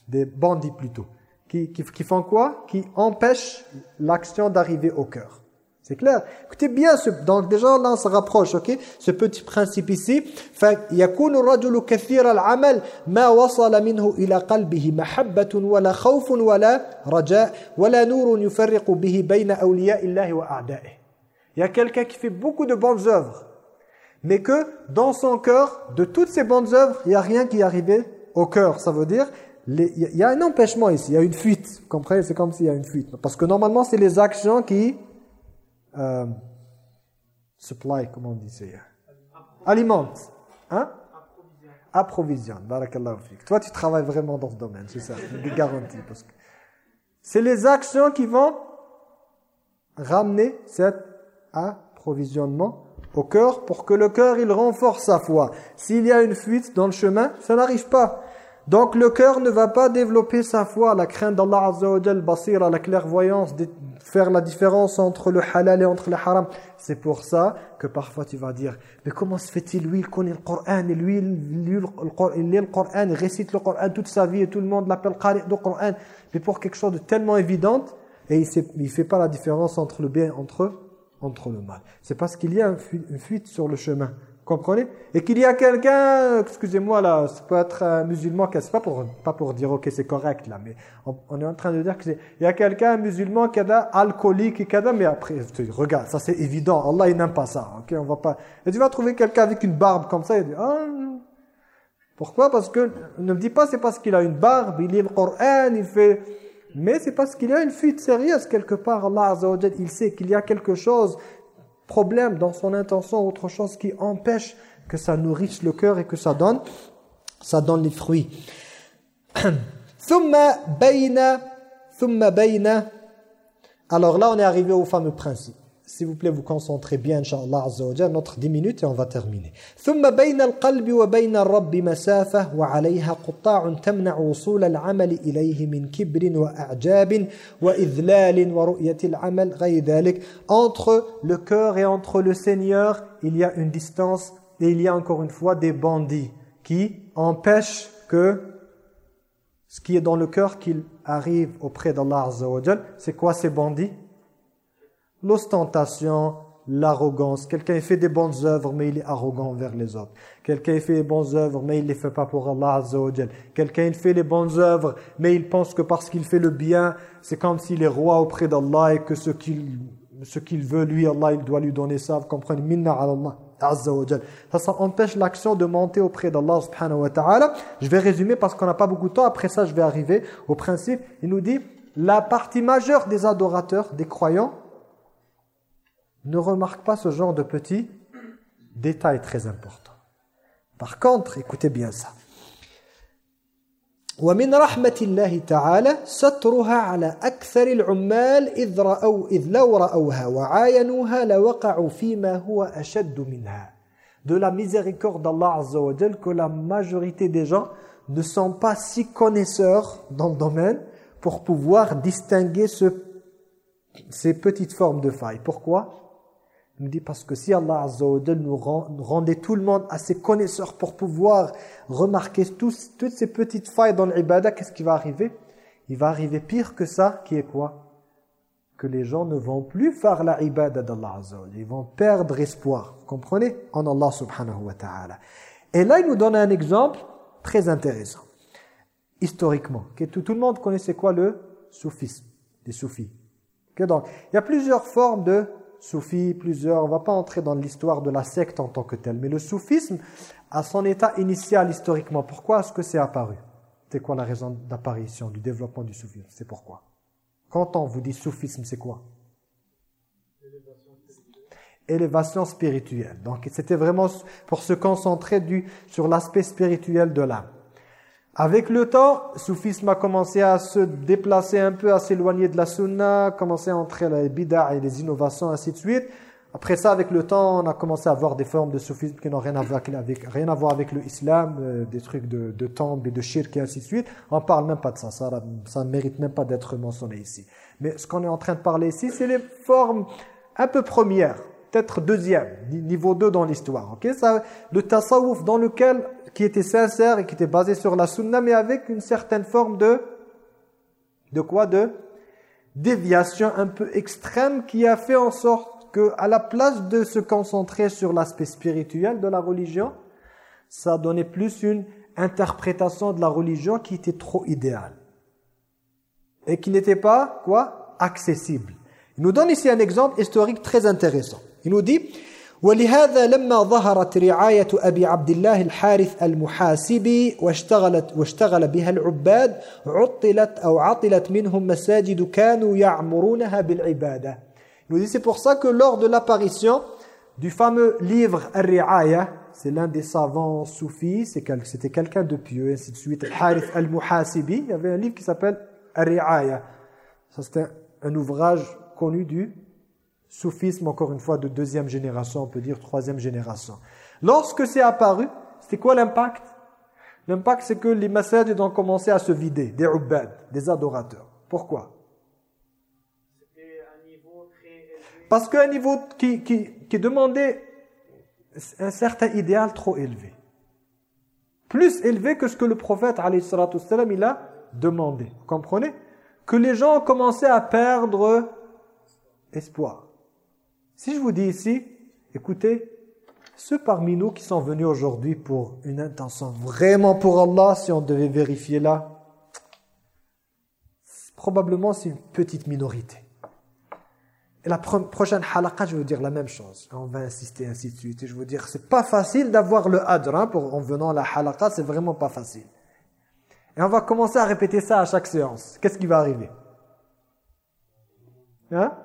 [SPEAKER 1] des bandits plutôt, qui, qui, qui font quoi Qui empêchent l'action d'arriver au cœur. C'est clair Écoutez bien, ce, donc déjà là on se rapproche, ok Ce petit principe ici. فَيَكُونُ الرَّجُلُ كَثِيرَ الْعَمَلِ مَا وَصَلَ مِنْهُ إِلَى قَلْبِهِ مَحَبَّةٌ وَلَا wala وَلَا wala وَلَا نُورٌ يُفَرِّقُ بِهِ بَيْنَ أَوْلِيَاءِ اللَّهِ وَأَعْدَائِهِ Il y a quelqu'un qui fait beaucoup de bonnes œuvres, mais que dans son cœur, de toutes ces bonnes œuvres, il n'y a rien qui est arrivé au cœur. Ça veut dire, il y a un empêchement ici, il y a une fuite. Vous comprenez C'est comme s'il y a une fuite. Parce que normalement, c'est les actions qui... Euh, supply, comment on dit ça Alimente. Hein Approvisionne. Toi, tu travailles vraiment dans ce domaine, c'est ça. Je garantis. Parce que c'est les actions qui vont ramener cet approvisionnement au cœur pour que le cœur il renforce sa foi. S'il y a une fuite dans le chemin, ça n'arrive pas. Donc le cœur ne va pas développer sa foi, la crainte d'Allah Azza wa à la clairvoyance, de faire la différence entre le halal et entre le haram. C'est pour ça que parfois tu vas dire mais comment se fait-il lui il connaît le Coran et lui il lit le Coran, il récite le Coran toute sa vie et tout le monde l'appelle qari' du Coran mais pour quelque chose de tellement évident et il ne fait pas la différence entre le bien entre eux entre le mal. C'est parce qu'il y a une fuite sur le chemin, comprenez Et qu'il y a quelqu'un, excusez-moi là, ça peut être un musulman, c'est pas pour, pas pour dire ok c'est correct là, mais on, est en train de dire qu'il y a quelqu'un, un musulman, qui alcoolique, qui mais après, regarde, ça c'est évident, Allah il n'aime pas ça, ok, on va pas... Et tu vas trouver quelqu'un avec une barbe comme ça, il dit, oh, pourquoi Parce que, ne me dis pas c'est parce qu'il a une barbe, il lit le Coran, il fait mais c'est parce qu'il y a une fuite sérieuse quelque part. Allah Azza il sait qu'il y a quelque chose, problème dans son intention, autre chose qui empêche que ça nourrisse le cœur et que ça donne, ça donne les fruits. Alors là, on est arrivé au fameux principe s'il vous plaît, vous concentrez bien, Inch'Allah Azza notre 10 minutes et on va terminer. Entre le cœur et entre le Seigneur, il y a une distance et il y a encore une fois des bandits qui empêchent que ce qui est dans le cœur qu'il arrive auprès d'Allah Azza C'est quoi ces bandits l'ostentation, l'arrogance. Quelqu'un fait des bonnes œuvres, mais il est arrogant envers les autres. Quelqu'un fait des bonnes œuvres, mais il ne les fait pas pour Allah Azza Quelqu'un fait les bonnes œuvres, mais il pense que parce qu'il fait le bien, c'est comme s'il est roi auprès d'Allah et que ce qu'il ce qu'il veut, lui, Allah, il doit lui donner ça. Vous comprenez Minna Allah. Azza Ça, ça empêche l'action de monter auprès d'Allah subhanahu wa ta'ala. Je vais résumer parce qu'on n'a pas beaucoup de temps. Après ça, je vais arriver au principe. Il nous dit, la partie majeure des adorateurs, des croyants, ne remarque pas ce genre de petits détails très importants. Par contre, écoutez bien ça. de la miséricorde d'Allah que la majorité des gens ne sont pas si connaisseurs dans le domaine pour pouvoir distinguer ces petites formes de failles. Pourquoi il nous dit parce que si Allah Azza nous rendait tout le monde assez connaisseur pour pouvoir remarquer toutes ces petites failles dans l'ibadah, qu'est-ce qui va arriver Il va arriver pire que ça, qui est quoi Que les gens ne vont plus faire la d'Allah Azza Ils vont perdre espoir, vous comprenez En Allah subhanahu wa ta'ala. Et là, il nous donne un exemple très intéressant, historiquement. Que tout, tout le monde connaissait quoi le soufisme, les soufis. Que donc, il y a plusieurs formes de soufis, plusieurs, on ne va pas entrer dans l'histoire de la secte en tant que telle, mais le soufisme à son état initial historiquement, pourquoi est-ce que c'est apparu C'est quoi la raison d'apparition, du développement du soufisme C'est pourquoi Quand on vous dit soufisme, c'est quoi élévation spirituelle. Donc c'était vraiment pour se concentrer du, sur l'aspect spirituel de l'âme. Avec le temps, le soufisme a commencé à se déplacer un peu, à s'éloigner de la sunna, commencer à entrer les bid'a et les innovations, ainsi de suite. Après ça, avec le temps, on a commencé à avoir des formes de soufisme qui n'ont rien à voir avec, rien à voir avec le islam, euh, des trucs de, de temple et de shirk et ainsi de suite. On parle même pas de ça, ça, ça ne mérite même pas d'être mentionné ici. Mais ce qu'on est en train de parler ici, c'est les formes un peu premières, peut-être deuxième, niveau 2 dans l'histoire. ok ça, le tasawuf dans lequel qui était sincère et qui était basée sur la sunna, mais avec une certaine forme de, de quoi De déviation un peu extrême qui a fait en sorte que, à la place de se concentrer sur l'aspect spirituel de la religion, ça donnait plus une interprétation de la religion qui était trop idéale et qui n'était pas, quoi, accessible. Il nous donne ici un exemple historique très intéressant. Il nous dit ولهذا لما ظهرت رعاية أبي عبد الله الحارث المحاسبي واشتغلت واشتغل بها العباد عطلت أو عطلت منهم مساجد كانوا يعمرونها بالعبادة nous dit c'est pour ça que lors de l'apparition du fameux livre Al-Ri'aya c'est l'un des savants soufis c'était quelqu'un de pieux ainsi de suite Al-Harith Al-Muhasibi il y avait un livre qui s'appelle Al-Ri'aya ça c'était un, un ouvrage connu du soufisme, encore une fois, de deuxième génération, on peut dire troisième génération. Lorsque c'est apparu, c'était quoi l'impact L'impact, c'est que les massages ont commencé à se vider, des ubbad, des adorateurs. Pourquoi Parce qu'un niveau qui, demandait un certain idéal trop élevé. Plus élevé que ce que le prophète, salam, il a demandé. Vous comprenez Que les gens commençaient à perdre espoir. Si je vous dis ici, écoutez, ceux parmi nous qui sont venus aujourd'hui pour une intention vraiment pour Allah, si on devait vérifier là, probablement c'est une petite minorité. Et la prochaine halaqa, je vais vous dire la même chose. On va insister, ainsi de suite. Et je vous dire, c'est pas facile d'avoir le hadr hein, pour, en venant à la halaqa, c'est vraiment pas facile. Et on va commencer à répéter ça à chaque séance. Qu'est-ce qui va arriver Hein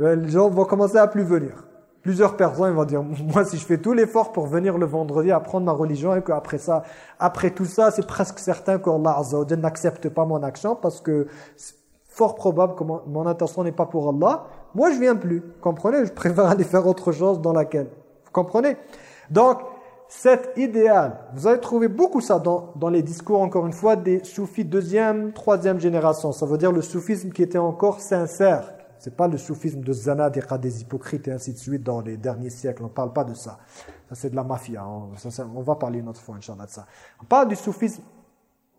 [SPEAKER 1] euh, les gens vont commencer à plus venir. Plusieurs personnes vont dire, moi si je fais tout l'effort pour venir le vendredi apprendre ma religion et qu'après ça, après tout ça, c'est presque certain que Allah Azza n'accepte pas mon action parce que c'est fort probable que mon, intention n'est pas pour Allah. Moi je viens plus, comprenez Je préfère aller faire autre chose dans laquelle, vous comprenez Donc, cet idéal, vous allez trouver beaucoup ça dans, dans les discours, encore une fois, des soufis deuxième, troisième génération. Ça veut dire le soufisme qui était encore sincère, c'est pas le soufisme de Zanadiqa, des hypocrites et ainsi de suite dans les derniers siècles. On parle pas de ça. Ça, c'est de la mafia. On, va parler une autre fois, Inch'Allah, de ça. On parle du soufisme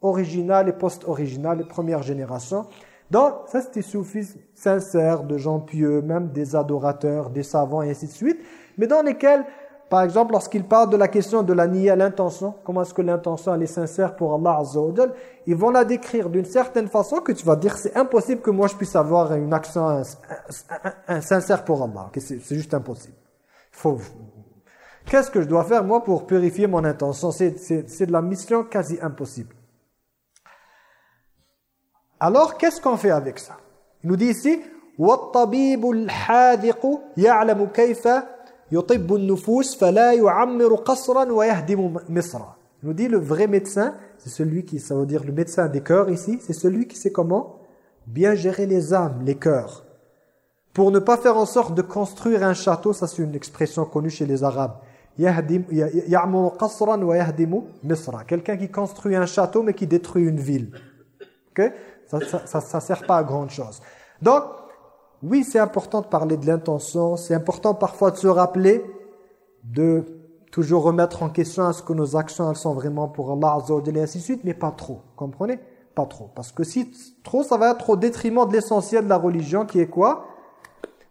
[SPEAKER 1] original et post-original, première génération. Donc, ça, c'est des soufisme sincère, de gens pieux, même des adorateurs, des savants et ainsi de suite, mais dans lesquels par exemple, lorsqu'il parle de la question de la niya, l'intention, comment est-ce que l'intention elle est sincère pour Allah Azza ils vont la décrire d'une certaine façon que tu vas dire c'est impossible que moi je puisse avoir une action un, sincère pour Allah. c'est juste impossible. Qu'est-ce que je dois faire moi pour purifier mon intention C'est de la mission quasi impossible. Alors, qu'est-ce qu'on fait avec ça Il nous dit ici « il nous dit le vrai médecin c'est celui qui ça veut dire le médecin des cœurs ici c'est celui qui sait comment bien gérer les âmes les cœurs pour ne pas faire en sorte de construire un château ça c'est une expression connue chez les arabes quelqu'un qui construit un château mais qui détruit une ville OK ça ça, ça sert pas à grand chose donc oui, c'est important de parler de l'intention, c'est important parfois de se rappeler, de toujours remettre en question à ce que nos actions elles sont vraiment pour Allah Azza et ainsi de suite, mais pas trop, comprenez Pas trop, parce que si trop, ça va être au détriment de l'essentiel de la religion qui est quoi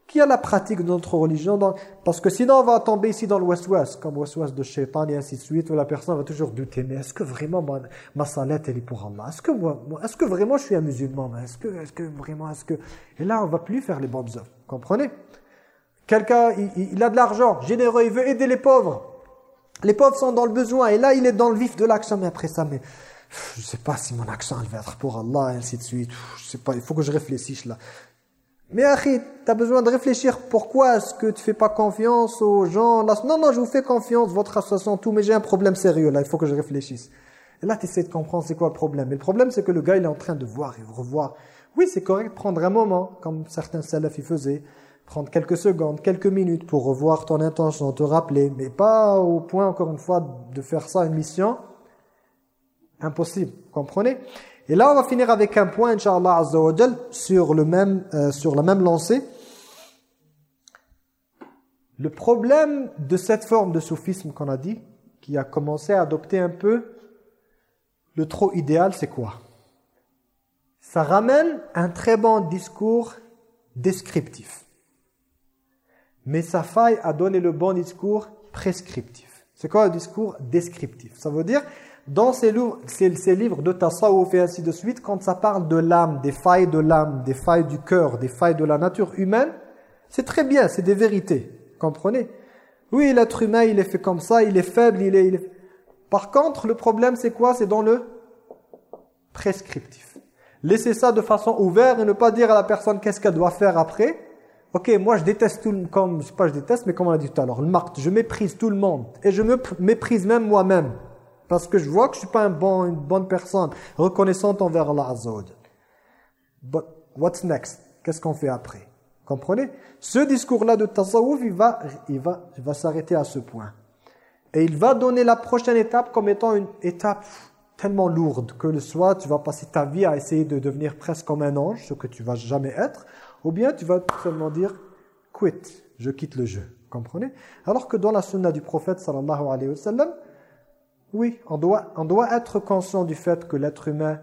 [SPEAKER 1] qui a la pratique de notre religion. parce que sinon, on va tomber ici dans le west-west, comme west-west de shaitan et ainsi de suite, où la personne va toujours douter, mais est-ce que vraiment ma, ma salette, elle est pour Allah Est-ce que, que vraiment je suis un musulman Est-ce que, est que vraiment, est-ce que... Et là, on va plus faire les bonnes œuvres, comprenez Quelqu'un, il, a de l'argent, généreux, il veut aider les pauvres. Les pauvres sont dans le besoin, et là, il est dans le vif de l'action, mais après ça, mais... Je sais pas si mon accent elle va être pour Allah, et ainsi de suite. Je sais pas, il faut que je réfléchisse là. Mais ari, tu as besoin de réfléchir pourquoi est-ce que tu fais pas confiance aux gens. non, non, je vous fais confiance, votre association, tout, mais j'ai un problème sérieux, là, il faut que je réfléchisse. Et là, tu essaies de comprendre c'est quoi le problème. Et le problème, c'est que le gars, il est en train de voir et revoir. Oui, c'est correct prendre un moment, comme certains salafis faisaient, prendre quelques secondes, quelques minutes pour revoir ton intention, te rappeler, mais pas au point, encore une fois, de faire ça une mission impossible, comprenez et là, on va finir avec un point, Inch'Allah sur, le même, euh, sur la même lancée. Le problème de cette forme de soufisme qu'on a dit, qui a commencé à adopter un peu le trop idéal, c'est quoi Ça ramène un très bon discours descriptif. Mais ça faille à donner le bon discours prescriptif. C'est quoi le discours descriptif Ça veut dire dans ces livres, de tasawuf et ainsi de suite, quand ça parle de l'âme, des failles de l'âme, des failles du cœur, des failles de la nature humaine, c'est très bien, c'est des vérités, comprenez Oui, l'être humain, il est fait comme ça, il est faible, il est... Par contre, le problème, c'est quoi C'est dans le prescriptif. Laissez ça de façon ouverte et ne pas dire à la personne qu'est-ce qu'elle doit faire après. Ok, moi je déteste tout le monde, comme, je sais pas je déteste, mais comme on l'a dit tout à l'heure, le je méprise tout le monde et je me méprise même moi-même. Parce que je vois que je suis pas un bon, une bonne personne, reconnaissante envers Allah But what's next Qu'est-ce qu'on fait après Comprenez Ce discours-là de Tazawuf, il va, il va, va s'arrêter à ce point. Et il va donner la prochaine étape comme étant une étape tellement lourde que le soir, tu vas passer ta vie à essayer de devenir presque comme un ange, ce que tu vas jamais être, ou bien tu vas seulement dire « quit, je quitte le jeu ». Comprenez Alors que dans la sunna du prophète sallallahu alayhi wa sallam, oui, on doit, on doit être conscient du fait que l'être humain,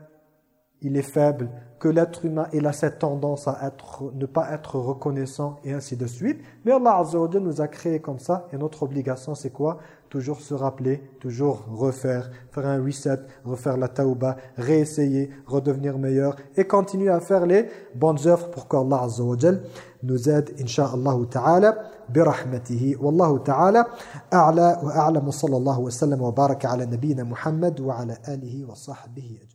[SPEAKER 1] il est faible, que l'être humain il a cette tendance à être, ne pas être reconnaissant et ainsi de suite. Mais Allah Azza nous a créé comme ça et notre obligation c'est quoi toujours se rappeler, toujours refaire, faire un reset, refaire la tauba, réessayer, redevenir meilleur et continuer à faire les bonnes œuvres pour qu'Allah Azza wa nous aide incha'Allah ta'ala wa والله تعالى wa وأعلم wa الله وسلم وبارك على نبينا محمد وعلى wa وصحبه أجمعين